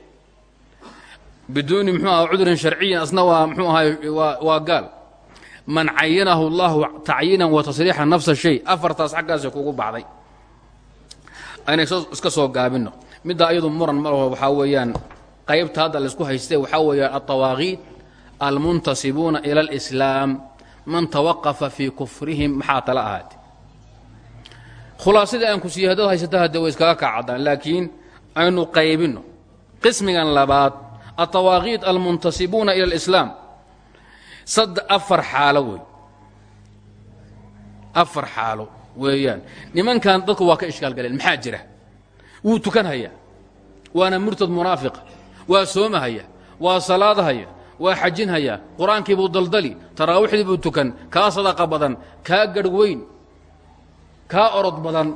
biduuni mxuu aha cudurin sharciyin asna waa mxuu ahay waa gaal man cayanahu اllahu tacyiinan wa tasriixa nafsa shay afartaas xaggaasa kugu baxday ayna iska soo gaabino middaa iyadu muran ma laho waxaa weeyaan qaybta hadda laysku haystee waxaa weeyaan alطawaaqiid almuntasibuuna ila اlإslaam man tawaqafa fii kufrihim maxaa tala ahaate khulaasadii aan ku siiye haddaad haysata hadde way iskaga kaacadaan laakiin aynu qaybinno qismigan labaad alطawaaqiid almuntasibuuna ila اlislaam sad afar xaalo wey afar xaalo weeyaan nimankan dadku waa ka ishkaal galeen maxaa jira wuu tukanhayaa waana murtad munaafiqa waa soomahaya waa salaadahaya waa xajinhayaa qur'aankii buu daldali taraawiixdii buu tukan kaa sadaqa badan kaa garh weyn kaa orod badan.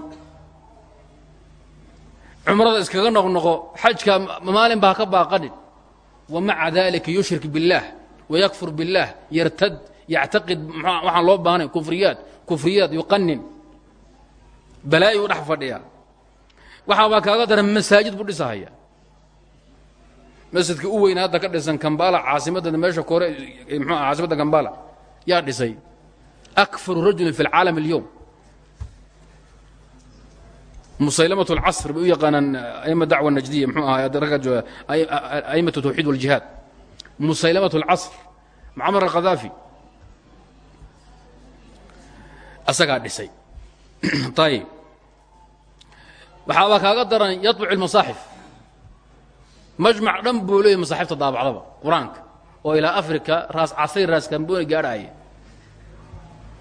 Cumrada iskaga noqnoqo xajka maalin baa ka baaqadhin wa maca daalika yushrik biاllaah wayakfur biاllaah yartad yactaqid waxaan loo baahnay kufriyaad kufriyaad yuqanin balaayu dhex fadhiya. Waxaabaa kaaga daran masaajid buu dhisahaya masjidka u weyn hadda ka dhisan kambala caasimadda meesha kore mxu caasimadda kambala yaa dhisay akfaru rajulin fi اlcaalam اlyowm musaylamat اlcasr bay u yaqaanaan aima dacwa najdiya mxuu ahaa ragga jooga aimatu tawxiid waljihaad musaylamat اlcasr mucamar alkhadaafi asagaa dhisay ayib waxaabaa kaaga daran yaطbuc اlmasaaxif majmac dhan buu leeyay masaaxiibta daabacdaba qur'aanka. Oo ilaa africa raas casay raas kamboni gaadhaya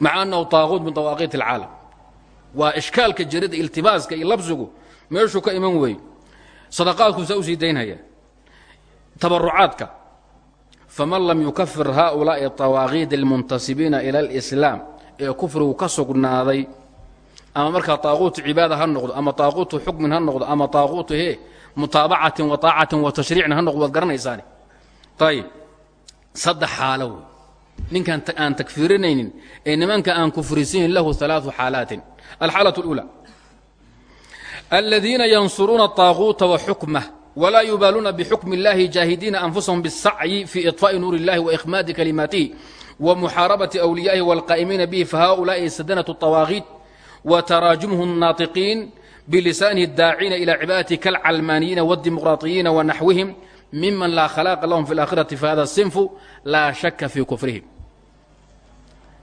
maca annahu taaquud min dawaaqiit alcaalam. Waa ishkaalka jaridda iltibaaska iyo labsigu meeshuu ka iman weeye sadaqaadkuusaa u sii daynhaya tabarucaadka faman lam yukafir haaulaa'i tawaaqiid almuntasibiina ila alislaam ee kufrigu ka sugnaaday. Ama markaa taaquutu cibaada ha noqdo ama taaquutu xukmin ha noqdo ama taaquutu hee mutaabacatin wa طaacatin wa tashriicin ha noqdo waad garanaysaani ayib saddex xaalo wey ninkaan aan takfiirinaynin ee nimanka aan kufrisiinin lahu ثalaaثu xaalaatin alxaalaة الأulى aladiina yansuruuna الطaaquuta wa xukmah wlaa yubaaluuna bxukm اllahi jaahidiina anfusahum bالsacyi fi iطfaaءi nuur اllahi waإkhmaadi kalimaatihi ومxaarabaةi أwliyaahi wاlqaa'imiina bihi fahaؤulaaءi sadanaة الطawaaqiid وtaraajumhu الnaaطiqiin bilisaanihi daacina ilaa cibaadati kalcalmaaniyiina wadimuqraaiyiina wa naxwihim miman laa khalaaqa lahum fi alaakhirati fahada sinfu laa shakka fii kufrihim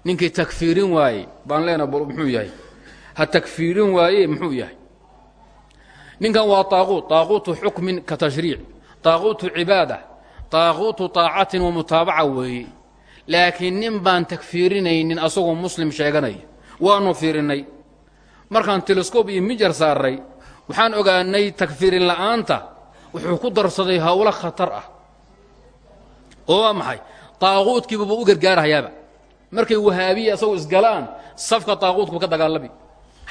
ninkii takfiirin waaye baan leena muxuu yahay ha takfiirin waaye muxuu yahay ninkan waa taaquut taaquutu xukmin ka tashriic taaquutu cibaada taaquutu طaacatin wa mutaabaca weeye laakiin nin baan takfiirinaynin asagoo muslim sheeganaya waanu fiirinnay markaan telescob iyo mijar saarray waxaan ogaanay takfiirin la'aanta wuxuu ku darsaday howlo khatar ah. Oo waa maxay? Taaquudkiibaba u gargaarahayaaba. Markay wahaabiya asagoo isgalaan safka taaquudku ka dagaalami.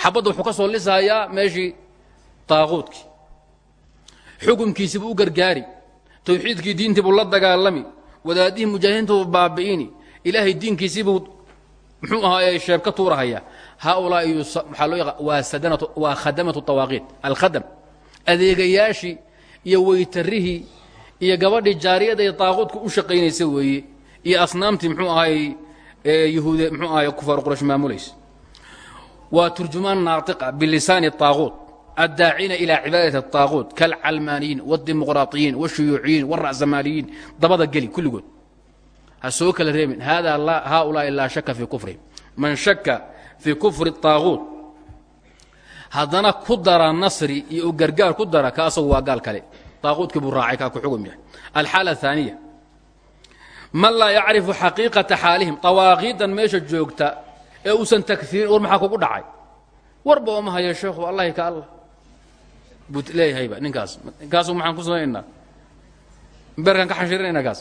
Xabadda wuxuu ka soo lisahayaa meeshii taaquudkii. Xukumkiisiibuu u gargaari. Tawxiidkii diintiibuu la dagaalami. Wadaadihii mujaahidiintu baabi'ini. Ilaahay diinkiisiibuu muxuu ahaaye sheeb ka tuurahaya hawaa khadamatu tawaaqiid alkhadam adeegayaashii iyo weytarihii iyo gabadhii jaariyada iyo taaquudka u shaqaynaysa weeye iyo asnaamtii mxuu ahay yuhuude mxuu ahay kufaar quraysh maamulaysa waa turjumaan naatiqa bilisaani taaquud addaacina ilaa cibaadati taaquud kaalcalmaaniyiin wadimuqraaiyiin washuyuuciyiin wara'samaaliyiin dabada geli kulligood ha soo kala reebin haadaa haaulaai laa shaka fii kufrihim man shaka fii kufri taaquud haddana ku dara nasri iyo gargaar ku dara ka asagu waa gaal kale. Taaquudkii buu raacay kaa ku xugum yahay. Alxaala aaniya man laa yacrifu xaqiiqata xaalihim awaaqiidan meesha joogta ee uusan tagiirin war maxaa kugu dhacay? Warba oma haya sheekhu allahi ka allah. Buu leeyahayba ninkaas. Kaasu maxaan ku samaynaynaa. Berkaan ka xashirinayna kaas.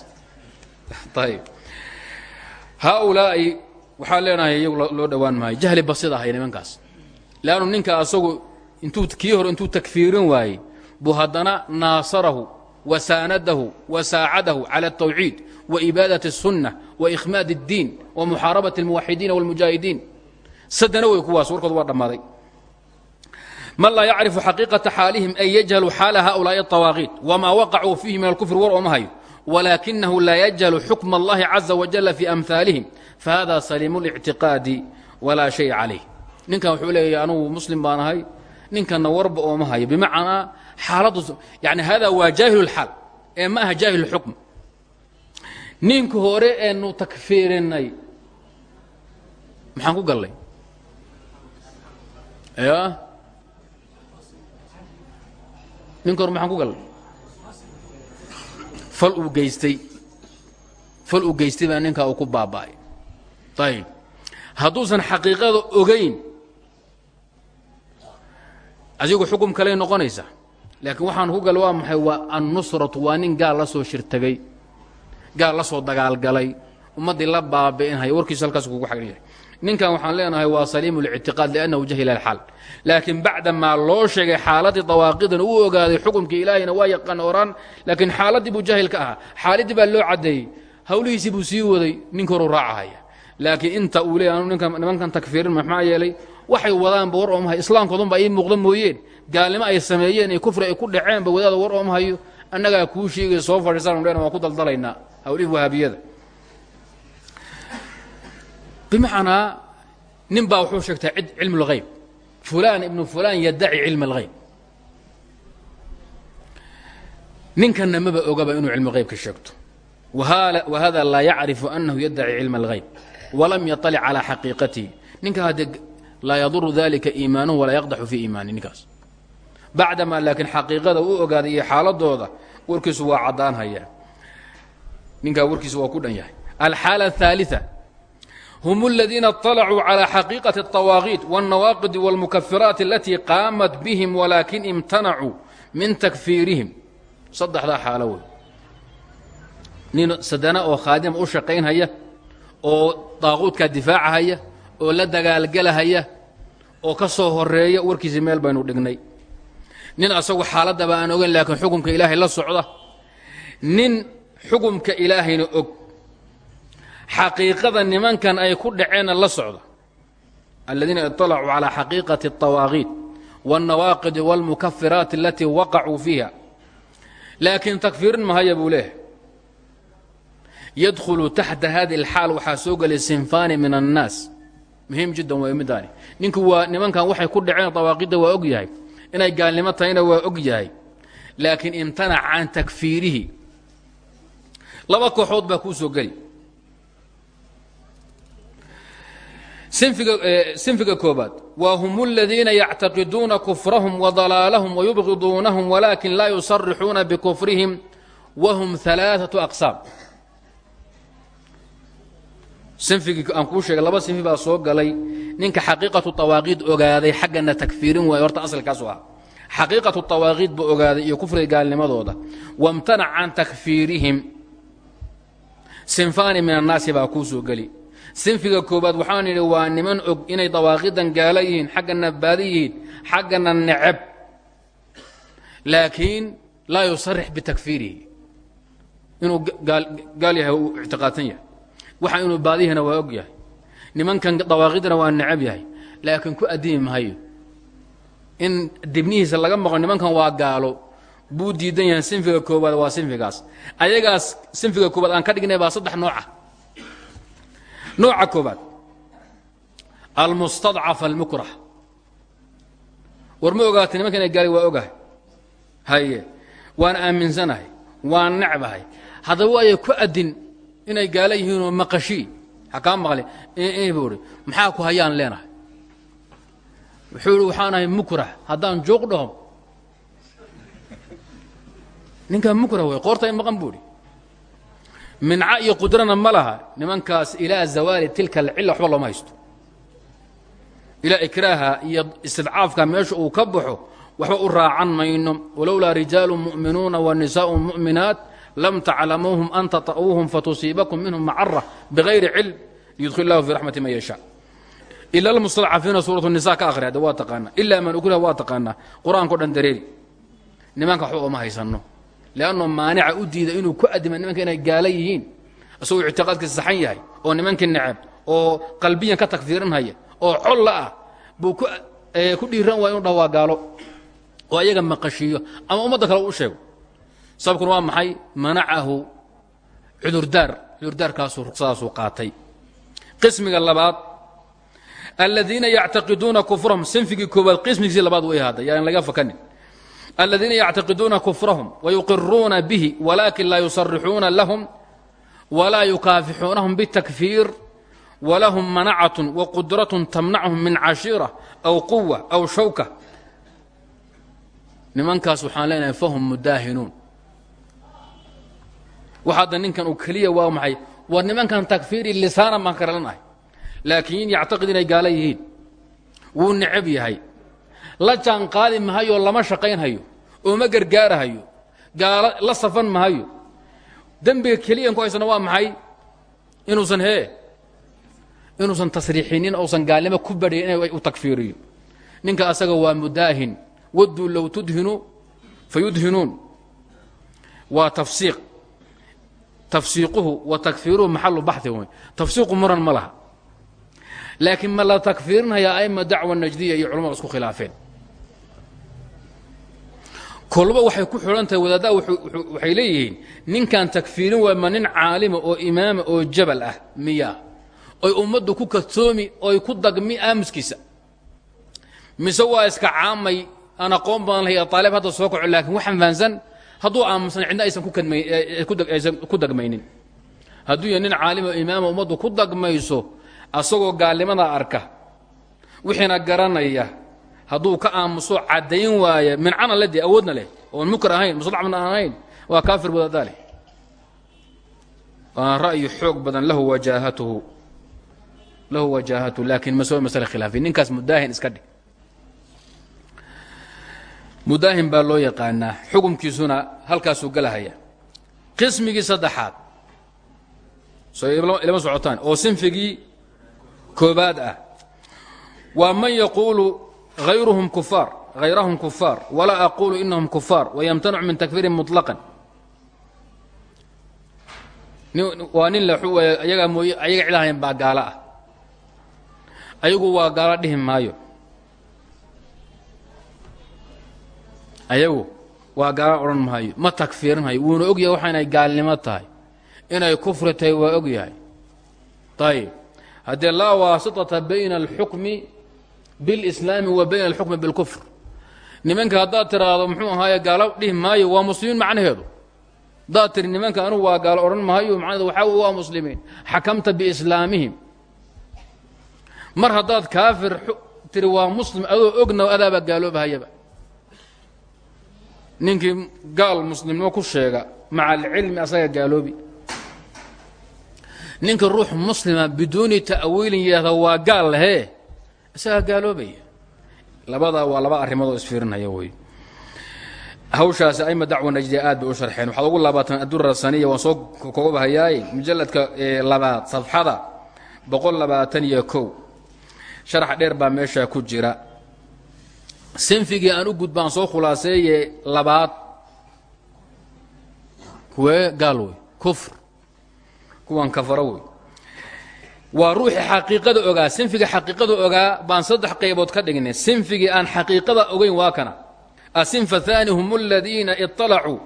Ayb haaulaa'i waxaan leenahay iyagu loo dhowaan maayo jahli basid ahay nimankaas leannu ninka asagu intuu kii hore intuu takfiirin waayey buu haddana naasarahu wa saanadahu wa saacadahu cala الtawxiid wa ibaadaة الsunة wa ikhmaad الdiin wa muxaarabaة اlmuwaxidiina wاlmujaahidiin sadana wey kuwaas warkood waa dhammaaday man laa yacrifu xaqiiqaةa xaalihim ay yajhalu xaala haؤulaaءi الطawaaqiid wma waqacuu fiihi min alkufr war ooma hayo wlaakinahu laa yajhalu xukma اllahi caza wajala fii amhaalihim fahada saliimu اlictiqaadi walaa shay calayh ninkan wuxuu leeyahy anugu muslim baan ahay ninkanna warba ooma hayo bimacnaa xaaladu yani hada waa jaahilulxaal ee ma aha jaahilxukm ninka hore eenu takfiirinay maxaan ku gallay y ninka hore maxaan ku gallay fal uu geystay fal uu geystay baa ninkaa uu ku baaba'ay. Ayib hadduusan xaqiiqada ogayn adigu xukum kaley noqonaysa. Laakiin waxaan ku gallay waa maxay waa annusratu waa nin gaal la soo shirtagay gaal la soo dagaalgalay. Ummaddii la baabi'inhaya warkiisu halkaas kugu xaghan yahay ninkan waxaan leenahay waa saliimu اlictiqaad liannahu jahila alxaal. Laakiin bacda maa loo sheegay xaaladii dawaaqidan uu ogaaday xukumkii ilaahayna waa yaqaan oraan laakiin xaaladdii buu jaahil ka ahaa. Xaaladdii baa loo caddeeyey. Hawlihiisii buu sii waday ninka horu raacahaya laakiin inta uu leey anu nimankan takfiirin maxaa yeelay? Waxay wadaanba war oomahayo islaamkoodunba ii muuqda mooyeen. Gaalnimo ay sameeyeen iyo kufri ay ku dhaceenba wadaada war oomahayo annagaa kuu sheegay soo fadhiisaan dhen waan ku daldalaynaa. Hawlihii wahaabiyada bimacnaa nin baa wuxuu sheegtaa cid cilmu اlghayb fulan ibnu fulan yaddaci cilma اlghayb ninkanna maba ogaba inuu cilmu haybka sheegto wahada laa yacrifu annahu yaddaci cilma اlghayb walam yaطalic calى xaqiiqatihi ninka haddee laa yaduru dalika iimaanuhu walaa yaqdaxu fii iimaani ninkaas bacdamaa laakiin xaqiiqada u ogaaday iyo xaaladooda warkiisu waa caddaanhaya ninkaa warkiisu waa ku dhan yahay alxaala aثaaliثa hm اladiina اطalacuu calى xaqiiqaةi الطawaaqiid wالnawaaqidi wاlmukafiraati alatii qaamat bihim walaakin imtanacuu min takfiirihim saddexdaa xaalo wey nin sadana oo khaadima u shaqaynhaya oo daaquudkaa difaacahaya oo la dagaalgelahaya oo ka soo horeeya warkiisi meel baynu dhignay nin asagu xaaladaba aan ogeyn laakiin xukumka ilaahay la socda nin xukumka ilaahayna og xaqiiqada nimankan ay ku dhaceenna la socda aladiina iطalacuu calى xaqiiqaةi الطawaaqiid wالnawaaqidi wاlmukafiraati alatii waqacuu fiiha laakiin takfiirin mahaya buu leeyahay yadkhulu taxta hadi اlxaal waxaa soo gelay sinfaani min الnaas muhiim jiddan waa midaani ninku waa nimankan waxay ku dhaceen dawaaqidda waa og yahay inay gaalnimo tahayna waa og yahay laakiin imtanac can takfiirihi laba kooxood baa kuu soo geli sinfiga koobaad waa hum اladiina yactaqiduuna kufrahum وضalaalahum وayubغiduunahum walakin laa yusarixuuna bkufrihim whm ثalaaثaة aqsaam sinfigii aan kuu sheegay laba sinfi baa soo galay ninka xaqiiqatu طawaaqiid ogaaday xaggana takfiirin waay horta asalkaasu ah xaqiiqatu طawaaqiid buu ogaaday iyo kufriga gaalnimadooda wاmtanac can takfiirihim sinfaani min الnaasi baa kuu soo geli sinfiga koobaad waxaan idhi waa niman og inay dawaaqidan gaalo yihiin xaggana baadi yihiin xaggana necab. Laakiin laa yusarix bitakfiirihi. Inuu gaal yahay uu ictiqaadsan yahay. Waxa inuu baadiyahina waa og yahay. Nimankan dawaaqidana waa necab yahay. Laakiin ku adimi mahayo. In dibnihiisa laga maqo nimankan waa gaalo. Buu diidan yahay sinfiga koobaad waa sinfigaas. Ayagaas sinfiga koobaad aan ka dhignay baa saddex nooca nooca koobaad. Almustadcaf almukrah. War ma ogaatay nimanka inay gaali waa ogahay. Haye. Waan aaminsanahay waan necbahay. Haddaba waayay ku adin inay gaalo yihiinoo maqashii. Ha kaa maqli. Buu hi maxaa ku hayaan leenahay? Wuxuu ihi waxaan ahay mukrah. Haddaan juuq dhaho. Ninkaa mukrah wey qoorta maqan buu minca iyo qudrana ma laha nimankaas ilaa zawaali tilka alcilla waxba looma haysto. Ilaa ikraaha iyo istidcaafka meesha uu ka baxo waxba u raacan mayno. Walowlaa rijaalu mu'minuuna wa nisaa'u mu'minaat lam taclamuuhum an tata'uuhum fatusiibakum minhum macara bigayri cilm liyudkhil lahu fi raxmati man yashaa. Ila almustadcafiina suuratu nisa ka akhri hadda waa taqaanaa. Ilaa man ukriha waa taqaanaa. Qur'aankao dhan dareeri nimanka waxba ooma haysanno leanno maanica u diida inuu ku adima nimanka inay gaala yihiin isagoo ictiqaadkiisa saxan yahay oo nimankii necab oo qalbiyan ka takfiirinhaya oo colla ah buu ku dhiiran waaya inu dhaho waa gaalo oo ayaga maqashiiyo ama ummadda kale u sheego sababkuna waa maxay manacahu cudurdaar cudurdaarkaasuu ruqsadaasuu qaatay qismiga labaad aladiina yactaqiduuna kufrahum sinfigii koowaad qismigiisii labaad way ahaaday yaan laga fakanin الذiina yctaqiduuna kufrahum وyuqiruuna bihi walakin laa yusarixuuna lahm walaa yukaafixuunahum bالtakfiir walahm manacaة وqudraة tamnachum min cashiirة aw quwa aw shawka nimankaas waxaan leenahay fahm mudaahinuun waxaadda ninkan uu keliya waa maxay war nimankan takfiiri lisaanan baan karalanahay laakiin yactaqid inay gaalo yihiin wuu necab yahay la jaan qaadi mahayo lama shaqaynhayo oo ma gargaarahayo gaalo la safan mahayo. Dembiga keliyan ku haysana waa maxay? Inuusan hee inuusan tasriixinin ousan gaalnimo ku badhayn in u takfiiriyo ninka asaga waa mudaahin wadduu low tudhinu fayudhinuun. Waa tafsiiq. Tafsiiquhu wa takfiiruhu maxalu baxi wey tafsiiqu muran ma laha. Laakiin ma la takfiirinhayaa aima dacwa najdiya iyo culamada isku khilaafeen kolba waxay ku xidhan tahay waxay leeyihiin ninkan takfiirin waa ma nin caalima oo imaama oo jabal ah miya. Oy ummaddu ku kadsoomi oy ku dagmi aamuskiisa. Mise waa iska caamay aan aqoon badan lahay aalib hadda soo kaco laakiin waxaan fahansan hadduu aamusan cidna aysan aysan ku dagmaynin. Hadduu yahay nin caalima oo imaama ummaddu ku dagmayso asagoo gaalnimada arka wixiina garanaya hadduu ka aamuso caddayn waaya mincana ledee awoodna leh oon mukr ahayn mustadcafna ahayn waa kaafir wadadaa leh waana ra'yi xoog badan lahu wajaahatuhu lahu wajaahatuhu laakiin masoo masale khilaafiy ninkaas mudaahin iska dhig. Mudaahin baa loo yaqaanaa xukumkiisuna halkaasuu galahaya. Qismigii saddexaad soo ilama socotaan oo sinfigii koobaad ah. Waa man yaquulu hayruhum kufaar hayrahum kufaar walaa aquulu inahum kufaar wayamtanacu min takfiirin muطlaqan waa nin laxuway ayagaa mooye ayaga cidahayn baa gaalo ah ayagu waa gaalo dhihi maayo ayagu waa gaala odhan maayo ma takfiirinhayo wuuna ogyahay waxa inay gaalnimo tahay inay kufri tahay waa ogyahay ayib haddee laa waasitata bayna alxukmi biاlislaami wa bayna alxukmi biاlkufr nimanka haddaad tiraahdo muxuu ahaaye gaalo dhihi maayo waa muslimiin macnaheedu. Haddaad tiri nimanka anugu waa gaalo odhan maayo macnaheedu waxaa waa muslimiin. Xakamta biislaamihim. Mar haddaad kaafir tiri waa muslim adoo ogna adaabaa gaaloobahayaba ninkii gaal muslimnimo ku sheega maca alcilmi asaga gaaloobi. Ninka ruux muslima biduuni ta'wiilin yidhahda waa gaal lehee isagaa gaaloobaya labadaa waa laba arrimoodoo isfiirinaya wey hawshaasi aima dacwa najdiya aad u sharxeen. Waxaad ugu laabatan addura saniya waan soo kogobahayaaye mujalladka labaad safxada boqol labaatan iyo kow. Sharax dheer baa meeshaa ku jira. Sinfigii aan u gudbaan soo khulaaseeye labaad. Kuwee gaal wey kufr. Kuwan kafaro wey waa ruuxii xaqiiqada ogaa sinfigii xaqiiqada ogaa baan saddex qaybood ka dhignay sinfigii aan xaqiiqada ogayn waa kana asinf athani hum aladiina iطalacuu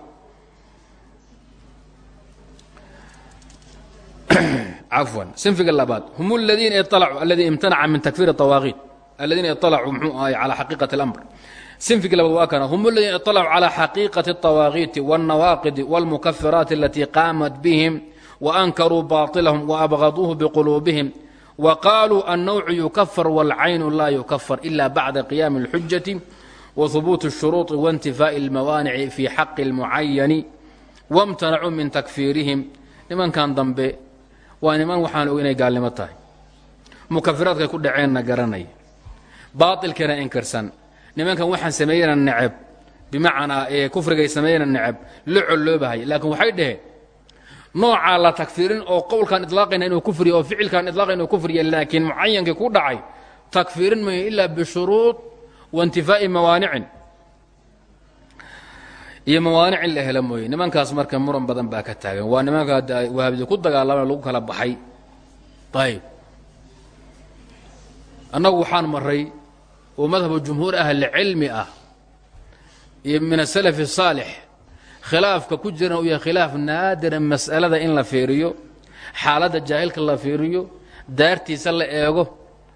cafwan sinfiga labaad hum aladiina iطalacuu aladi imtanaca min takfiir الطawaaqiid aladiina iطalacuu mxuu ahay calى xaqiiqaةi اlamr sinfigii labaad waa kana hum aladiina iطalacuu calى xaqiiqaةi الطawaaqiiti wالnawaaqidi wاlmukafiraati alatii qaamat bihim وأnkaruu baطilahum وأbغaduuه bquluubihim وqaaluu الnowcu yukafar wاlcaynu laa yukafar إla bacda qiyaami الxujaةi وhubuuت الshuruuط waاntifaaءi الmawaanici fii xaqi الmucayani wاmtanacuu min takfiirihim nimankan dambe waa niman waxaan og inay gaalnimo tahay mukafiraadkay ku dhaceenna garanay baailkana inkarsan nimankan waxaan sameeyena neceb bimacnaa ee kufrigay sameeyena neceb la colloobahay laakiin waxay dhaheen noocaa la takfiirin oo qowlkaan ilaaqayna inuu kufriya oo ficilkaan ilaaqayna inuu kufriya laakiin mucayankii ku dhacay takfiirin mayo ilaa bishuruud waintifaa'i mawaanicin iyo mawaanic in la helo mooye. Nimankaas marka muran badan baa ka taagan. Waa nimanka wahabdi ku dagaalama lagu kala baxay. Ayb annagu waxaan maray oo madhabu jumhuur ahlicilmi ah iyo min asalafi الsaalix khilaafka ku jirana uu yahay khilaaf naadiran mas'alada in la fiiriyo xaaladda jaahilka la fiiriyo daartiisa la eego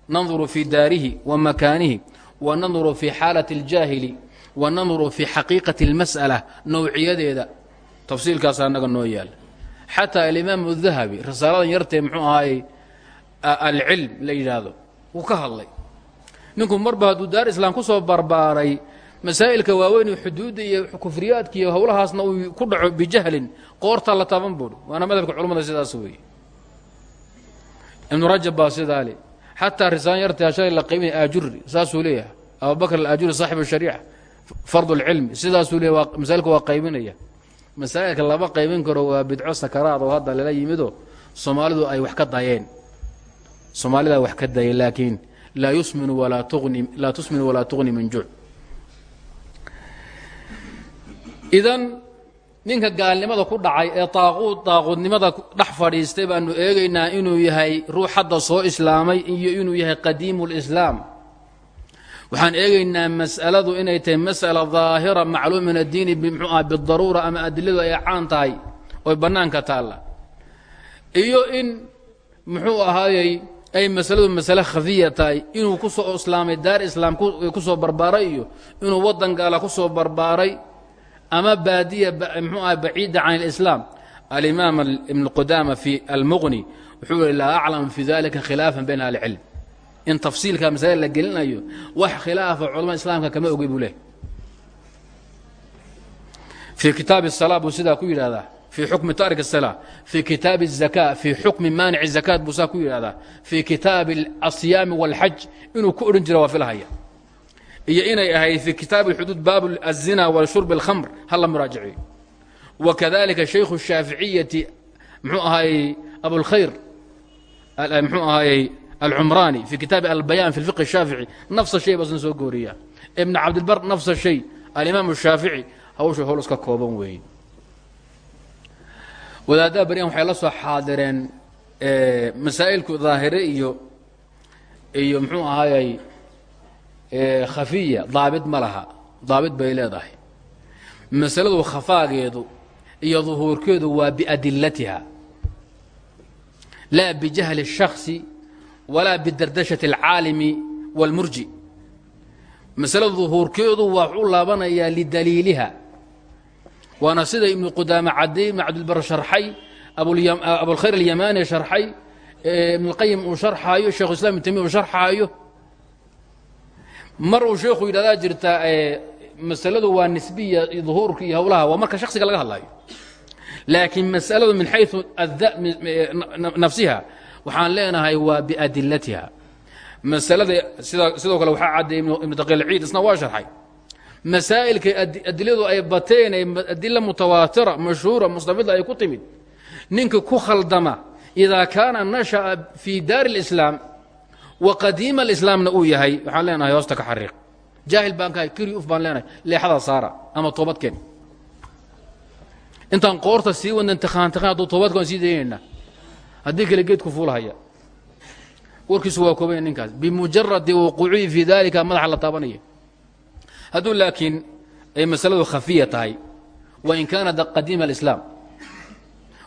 nanduru fii daarihi wa makaanihi wa nanduru fii xaalati اljaahili wa nanduru fii xaqiiqati اlmas'ala nowciyadeeda tafsiilkaasa annaga noo yaala xataa alimaam الdahabi risaaladan yartee muxuu ahaayey alcilm la yidhaahdo wuu ka hadlay ninku marba hadduu daar islaam ku soo barbaaray masaa'ilka waaweyn xuduudda iyo kufriyaadka iyo howlahaasna uu ku dhaco bijahlin qoortaa la taaban buuri waana madhabka culummada sidaas weeye. Ibnu rajab baa sidaa le xataa risaalan yartaa shalay la qaybinaya aajuri saasuu leeyahay. Abubakr alaajuri saaxib shariica fard اlcilmi sidaasuu leeyahy masaailka waa qaybinaya masaa'ilka lama qaybin karo waa bidco sakaraad oo hadda lala yimido soomaalidu ay wax ka dayeen. Soomaalida wax ka dayeen laakiin laa yusminu walaa tuni laa tusminu walaa tugni min juuc idan ninka gaalnimada ku dhacay ee daaquud daaquudnimada dhex fadhiistay baanu eegaynaa inuu yahay ruux hadda soo islaamay iyo inuu yahay qadiimu lislaam waxaan eegaynaa mas'aladu inay tahay mas'ala daahira macluum min addiini bidaruura ama adiladu ay caan tahay oy bannaanka taalla. Iyo in muxuu ahaayey ay masaladu masale khafiya tahay inuu ku islaamay daar islaam ku soo barbaaray iyo inuu waddan gaala ku barbaaray ama baadiya mxuu aha baciida can اlislaam alimaam ibn qudaama fi almuqni wuxuu yihi laa aclamu fi dalika khilaafan bayna ahlicilm in tafsiilka masalada la gelinayo wax khilaafa culamada islaamka kama ogey buu leh fii kitaabi الsalaa buu sidaa ku yidhahdaa fii xukmi tarik الsalaa fii kitaabi الzaka fii xukmi maanic الzakaat buu saa ku yidhahdaa fii kitaabi الasyaami wاlxaj inuu ku odhan jira waa filahaya iyo inay ahayd fii kitaabi اxuduud baab الzina washurb اlkhamr hala muraajiciyo wakadalika shaykhu الshaaficiyati mxuu ahaayey abulkhayr mxuu ahaayey alcumraani fii kitaabi albayaan fi اlfiqh الshaafici nafsa shay basna soo gooriya ibn cabdilbar nafsa shay alimaam الshaafici hawsha howl iska kooban weeye wadaaddaha baryan waxay la soo xaadireen masaa'ilku daahire iyo iyo muxuu ahaayey khafiya daabit ma laha daabit bay leedahay masaladu khafaageedu iyo duhuurkeedu waa biadilatiha laa bijahli الshakhصi walaa bidardashati اlcaalimi wاlmurji masalada duhuurkeedu waa u laabanayaa lidaliiliha waana sida ibnu qudaame cadey ibn cabdilbar sharxay abulkhayr alyamaani sharxay ibnulqayim uu sharxaayo shekhu islam ibn tamiya uu sharxaayo mar uu sheekhu yidhahdaa jirta masaladu waa nisbiya duhuurka iyo howlaha marka shaksiga laga hadlayo laakiin masaladu min xayu nafsiha waxaan leenahay waa biadilatiha masalada sidoo kale waxaa cadday ibnu daqiilciid isna waa sharxay. Masaa'ilka adiladu ay bateen ee adila mutawaatira mashhuura mustafida ay ku timid. Ninka ku khaldama idaa kaana nasha'a fii daari اlislaam wa qadiima alislaamna uu waxaan leenahay hoosta ka xariiq. Jaahil baan kahay kiri uf baan leenahay leexada saara ama toobadkeen intaan qoorta sii wadna intiqaantiqaan hadduu toobadkaan sii daynayna haddii kale geedku fuulahaya. Warkiisu waa koobanya ninkaas. Bimujaradi wuquucihi fii dalika madaxa la taabanaya hadduu laakiin ay masaladu khafiya tahay wain kaanat qadiima alislaam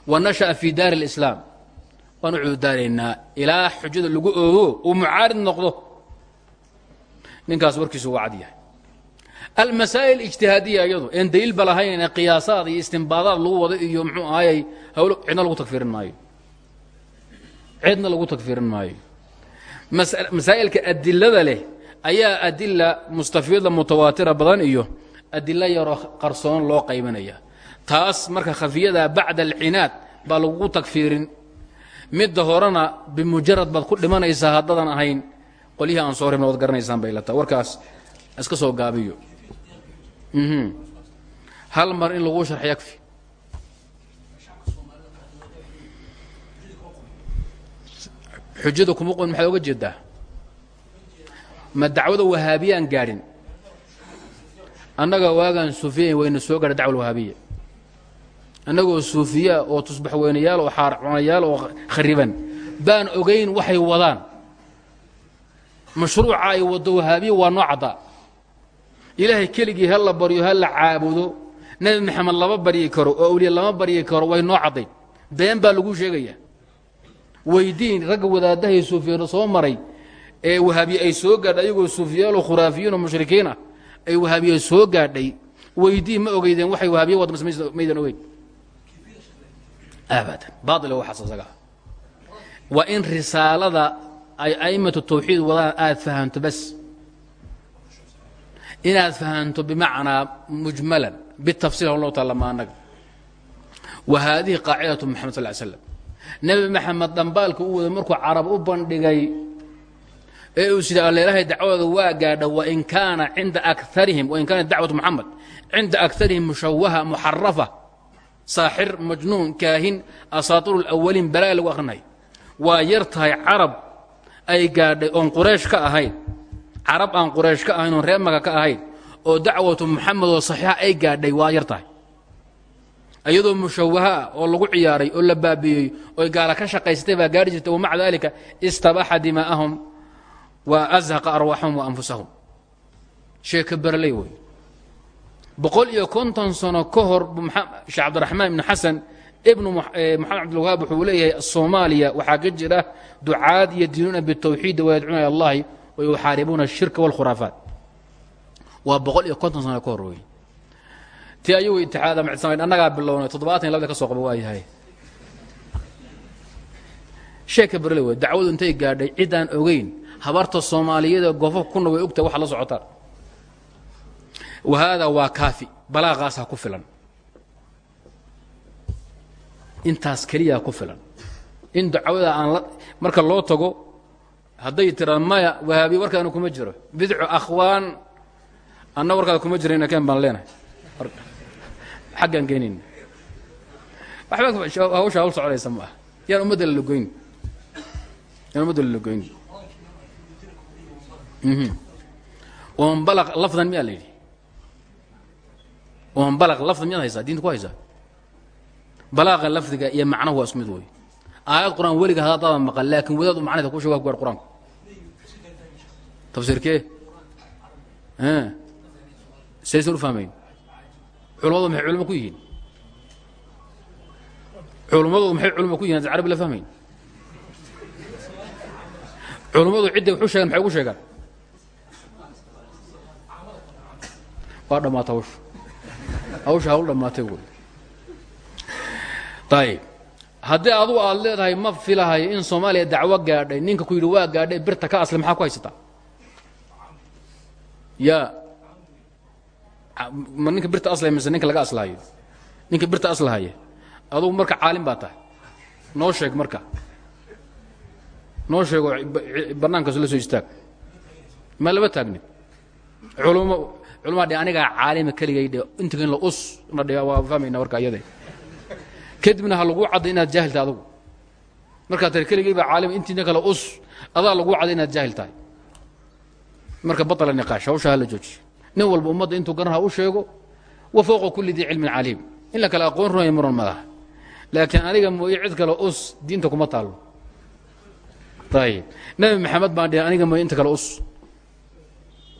wa nasha'a fii daari اlislaam waan u cududaaraynaa ilaa xujada lagu oogo uu mucaarid noqdo ninkaas warkiisu waa cad yahay. Almasaa'il ijtihaadiya iyadu en daliil ba lahayn ee iyo istimbaadaad lagu wado iyo muxuu ahayay hawlo cidna lagu tagfiirin maayo. Cidna lagu tagfiirin maayo. Masaa'ilka adilada leh ayaa adila mustafiida mutawaatira badan iyo adilo yaroo qarsoon loo qaybanaya taas marka khafiyada bacda alcinaad baa lagugu tagfiirin midda horena bimujarad baad ku dhimanaysaa haddadan ahayn qolyihii aan soo ribna waad garanaysaan bay la warkaas iska soo gaabiyo. Hal mar in laguu sharx yakfi. Xujada kuma qon maxaad oga jeedaa? Ma dacwada wahaabiyaan gaadhin annaga waagaan suufiya wayna soo gaadha dacwa wahaabiya annagoo suufiya oo tusbax weynayaal oo xaarcunayaal oo khariban. Baan ogayn waxay wadaan. Mashruuca ay waddo wahaabiya waa noo caddaa ilaahay keligii ha la baryo ha la caabudo nebi maxamed lama baryi karo oo awliya lama baryi karo way noo cadday been baa lagu sheegayaa weydiin ragga wadaadahay suufiyana soo maray ee wahaabiye ay soo gaadhay ayagoo suufiyaalo khuraafiyiin oo mushrikiin ah ay wahaabiye soo gaadhay. Weydiin ma ogeydeen waxay wahaabiye wad maydan ogeyn abadan baail waxaas isaga waa in risaalada ay a'immatu tawxiid wadaan aad fahanto bas inaad fahanto bimacnaa mujmalan bitafsiir howloo taallama annaga wa haadihi qaacidatu moxamed sal ly slam nebi maxamed dhambaalka u wada markuu carab u bandhigay ee uu sida alleelahay dacwadooda waa gaadha wain kaana cinda akarihim wain kaanat dacwatu moxamed cinda akarihim mushawaha muxarafa saaxir majnuun kaahin asaatiru اlawaliin balaa lagu akhrinayo waa yar tahay carab ay gaadhay oon quraysh ka ahayn. Carab aan quraysh ka ahayn oon reer maka ka ahayn oo dacwatu moxamed oo saxiixa ay gaadhay waa yar tahay. Iyadoo mushawaha ah oo lagu ciyaaray oo la baabiiyey oy gaala ka shaqaysatay baa gaari jirtay wamaca dalika istabaxa dimaa'ahum wa azhaqa arwaaxahum wa anfusahum. Sheeka berley wey boqol iyo konton sano ka hor sheekh cabdiraxmaan ibnu xasan ibnu moxamed cabdilwahaab wuxuu leeyahay soomaaliya waxaa ka jira ducaad yadiinuuna bitawxiid wayadcuuna ila allahi wayuxaaribuuna ashirka wاlkhuraafaat waa boqol iyo konton sano ka hor wey. Ti ayagu itixaad ama cisamayn annagaa bilownay toddobaatan iyo labada ka soo qaba waa yahay. Sheeka berle wey dacwadu intay gaadhay ciddaan ogeyn habarta soomaaliyeed ee goofo kuna way ogtahay waxa la socotaan wa haadaa waa kaafi balaaqaasaa ku filan intaas keliyaa ku filan in dacwada aan la marka loo tago hadday tiraa maya wahaabiye warkaana kuma jiro bidcu akhwaan anna warkaada kuma jirayna keen baan leenahay xaggaan keenayna waxba hawsha hawl soconaysa ma aha yaan ummadda lalagoyn yaan ummadda lalagoyn oonbalaq lafdan miyaa la yidhi oonbalaq lafdan miyaad haysaa diinta ku haysaa balaaqa lafdiga iyo macnahu waa isku mid wey aayad qur'aan weliga haddaada maqan laakiin wadaad u macnayda ku sheega ku gaar qur'aanku tafsiirkee saysan u fahmayn culammadu maxay culimo ku yihiin culummadoodu maxay culimo ku yihiin ad carabi la fahmayn culummadu cidday waxu sheegaan maxay ugu sheegaan waa dhammaata hawsha hawsha hawl dhammaatay wey ayib haddii adugu aad leedahay ma filahayo in soomaaliya dacwo gaadhay ninka ku yidhi waa gaadhay birta ka asli maxaa ku haysataa ya. Ma ninka birta aslaya mise ninka laga aslahayo ninka birta aslahaya adugu marka caalim baa tahay. Noo sheeg marka. Noo sheego bannaankaas la soo istaag. Ma laba taagnid culmo culmaa dhe anigaa caalima keligay dhe inta in la us dhe fahmayna warka iyade kadibna ha laguu cadday inaad jaahil tahay adugu. Markaad tari keligay baa caalima intiina kale us adaa laguu cadday inaad jaahil tahay. Marka batala niqaash hawsha ha la joojiyo nin walba ummadda intuu garanaha u sheego wa fowqa kulli dii cilmin caliim. In la kale aqoon runaya muran madaha laakiin aniga mooye cid kale us diinta kuma taallo. Ayib nebi maxamed baan dhihi aniga mooye inta kale us.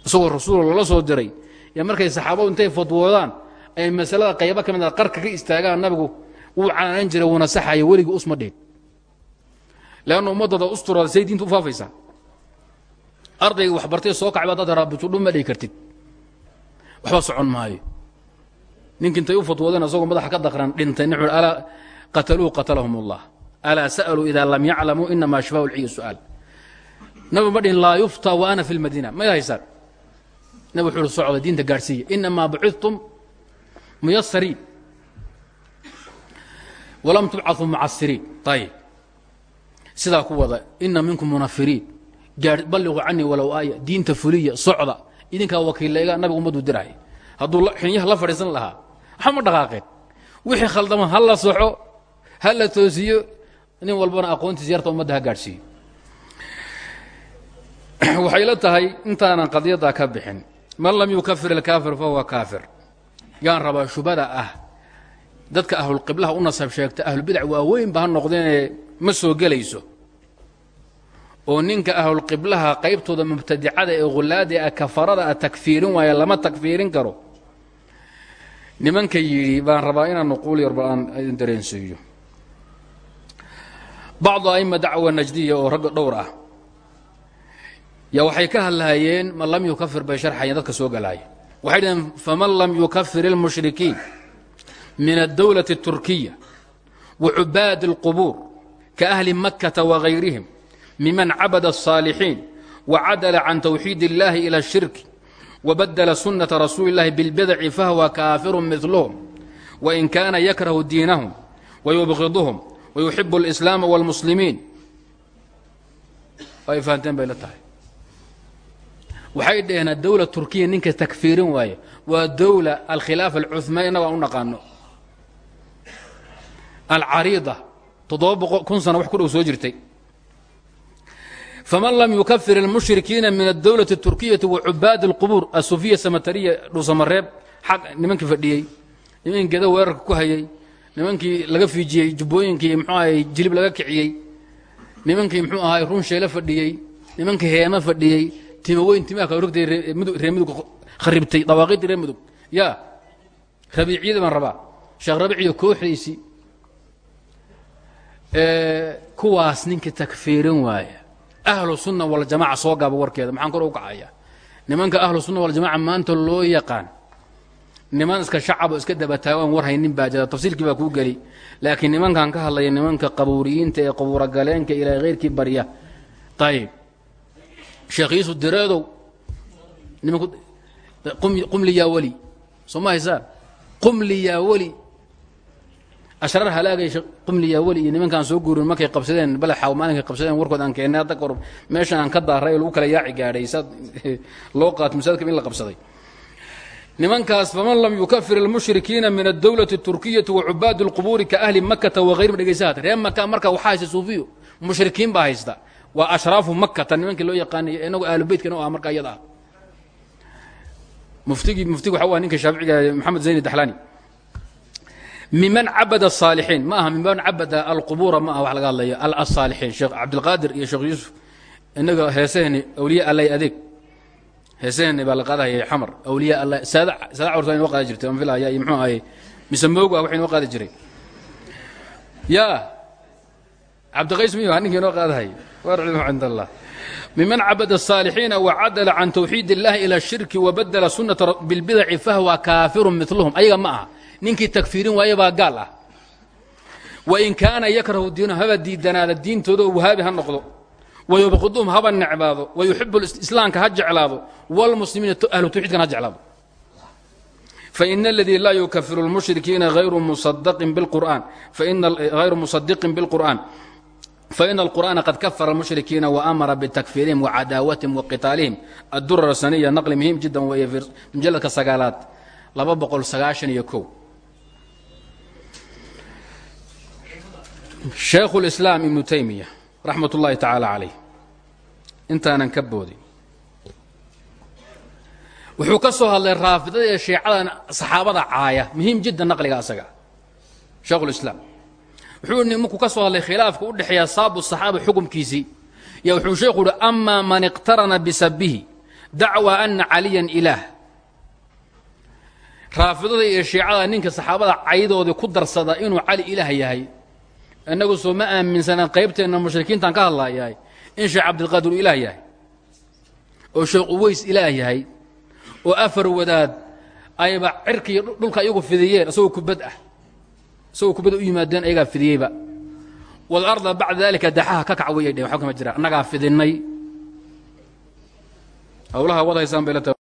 Isagoo rasuul lala soo diray yo markay saxaabadu intay fadwoodaan ay masalada qaybo ka mid a qarka ka istaagaan nabigu wuu canaanan jiray wuuna saxaya weligii us ma dhihin. Leanna ummaddada usturaada say diinta u wax bartay soo kacba haddaad raabujudhu ma dhihi kartid. Waxba socon maayo. Ninki intay u fatwoodeen asagoo madaxa ka daqran dhintay nin alaa qataluu qatalahum allah alaa sa'aluu lam yaclamuu inamaa shifaa lciyi su'aal. Nabi ma dhihin laa yufta wa ana fi lmadiina may haysaan nabi wuxuu socda diinta gaadhsiiya inamaa bucidtum muyasariin walam tubcaduu mucasiriin ayib sidaa ku wada ina minkum munafiriin. Balliquu canii walow aaya diinta fuliya socda. Idinkaa wakiillayga nabiga ummaddu dirahay hadduu xinyaha la fadhiisan lahaa waxa ma dhaqaaqeen wixii khaldama ha la soxo ha la toosiyo nin walbana aqoontiisa yarta ummadda ha gaadhsiiyo waxay la tahay intaanan qadiyaddaa ka bixin man lam yukafir ilkaafir fahuwa kaafir. Yaan rabaa shubada ah. Dadka ahlulqiblaha u nasab sheegta ahlulbidac waaweynba ha noqdeenee ma soo gelayso. Oo ninka ahlulqiblaha qaybtooda mubtadicada ee hulaada ah kafarada ah takfiirin waaya lama takfiirin karo. Nimanka yidhi baan rabaa inaan nuquul yarba aan dareensiiyo. Bacdu aima dacwa najdiya oo ragga dhowr ah yaa waxay ka hadlaayeen man lam yukafir bay sharxayeen dadka soo galaaya waxay dhaheen faman lam yukafir ilmushrikiin min addowlati اturkiya wa cubaadi اlqubuur ka ahli makkata wagayrihim miman cabada الصاalixiin wacadala can twxiid اllahi ilى الshirki wbadla sunaةa rasuuli اllahi biاlbidaci fahwa kaafiru milhm wain kaana yakrahu diinahum wayubغiduhum wayuxib اlإslaama wاlmuslimiin ay fahanteen bay la tahay waxay dhaheen adowla turkiya ninka takfiirin waaye waa dowla alkhilaafa alcumaan innago aan u naqaano alcariida toddoba kun sano wax ku dhow soo jirtay faman lam yukafir اlmushrikiina min adowlati اturkiyati wa cubaadi اlqubuur asufiya samatariya dhuusamareeb xaq nimankii fadhiyey nimankii geda weerarka ku hayey nimankii laga fiijiyey jubbooyinkii mxuu ahay jilib laga kiciyey nimankii mxuu ahay runsheele fadhiyey nimankii heema fadhiyey timaweyn timaha kala rogtay reer mudug kharibtay dawaaqiddii reer mudug ya rabiiciyada baan rabaa. Sheekh rabiiciyo kooxdiisii kuwaas ninka takfiirin waaya ahlu sunna waljamaca soo gaaba warkeeda maxaan kor u kacaya nimanka ahlu sunna waljamaca maanta loo yaqaan niman iska shacabo iska dabataagaan war haynin baa jira tafsiilkii baa kuu geli. Laakiin nimankan ka hadlaya nimanka qabuuriyiinta ee qabuuragaleenka ilaa heyrkii barya. Ayib sheekh yuusuf direedow nimanku qumli yaa weli soo ma haysaan qumli yaa weli ashrar halaagay qumli yaa weli iyo nimankaan soo guurin markay qabsadeen balaxaw maalinkay qabsadeen warkood aan keennay hadda kor meeshan aan ka daarray oo lagu kala yaaci gaadhay saad loo qaato masaajidka in la qabsaday nimankaas faman lam yukafir اlmushrikiina min adowlati اturkiyati wacubaad اlqubuuri kaahli makata wغayrihim dhegeysahat reer maka marka waxaa haysta suufiyo mushrikiin baa haysta waa ashraafu makata nimankii loo yaqaanay inagoo ahlu beytkana u ah marka iyada ah muftigii muftig waxa u ah ninka shaaficiga maxamed zayn daxlani miman cabada الصaalixiin ma aha miman cabada alqubuura ma aha wax laga hadlaya asaalixiin sheekh cabdilqaadir iyo sheekh yuusuf inaga heesaheni awliya allay adeeg heesaheni baa la qaadahayay xamar awliya alla saada saada cawrta inoo qaadi jirtay aan filaya iyo muxuu ahaye mise mooga wax inoo qaadi jiray ya cabdiqays miyo ninkii inoo qaadahayay war cilmu cind allah miman cabada الصaalixiina wacadala can tawxiid اllahi ilى الshirki wabadela sunata bilbidaci fahwa kaafiru milhm ayaga ma aha ninkii takfiirin waaye baa gaal ah wain kaana yakrahu diinu haba diidanaada diintooda oo wahaabi ha noqdo wayubqiduhum haba necbaado wayuxibu islaamka ha jeclaado wlmuslimiina ahlu tawxiidkan ha jeclaado faina اladii laa yukafiru اlmushrikiina hayru musadiqin biاlqur'an bitakfiirihim wacadaawatihim waqitaalihim adurar saniya naqli muhiim jiddan weeye mujaladka sagaalaad laba boqol sagaashan iyo kow shaykhu lislaam ibnu taymiya raxmat ullaahi tacaala calayh intaanan ka boodin wuxuu ka soo hadlay raafidada ee shiicadan saxaabada caaya muhiim jiddan naqliga asaga shaykhulislaam wuxuu nimankuu ka soo hadlay khilaafka u dhexeeya saabu saxaaba xukumkiisii. Ya wuxuu sheekhu uhi amaa man iqtarana bisabihi dacwa ana caliyan ilaah. Raafidada iyo shiicada ninka saxaabada caydoodii ku darsada inuu cali ilaah yahay innagu soo ma aaminsanaan qaybteenna mushrikiintaan ka hadlayahay in sheekh cabdilqaadir uu ilaah yahay. Oo sheekh uweys ilaah yahay. Oo afar wadaad ayba cirkii dhulka iyagu fidiyeen isagoo kubad ah isagoo kubad u yimaadeen ayagaa fidiyeyba. Walarda bacda dalika daxaha ka kac dhehen waxba kama jira. Annagaa fidinay. Hawlaha wad bay la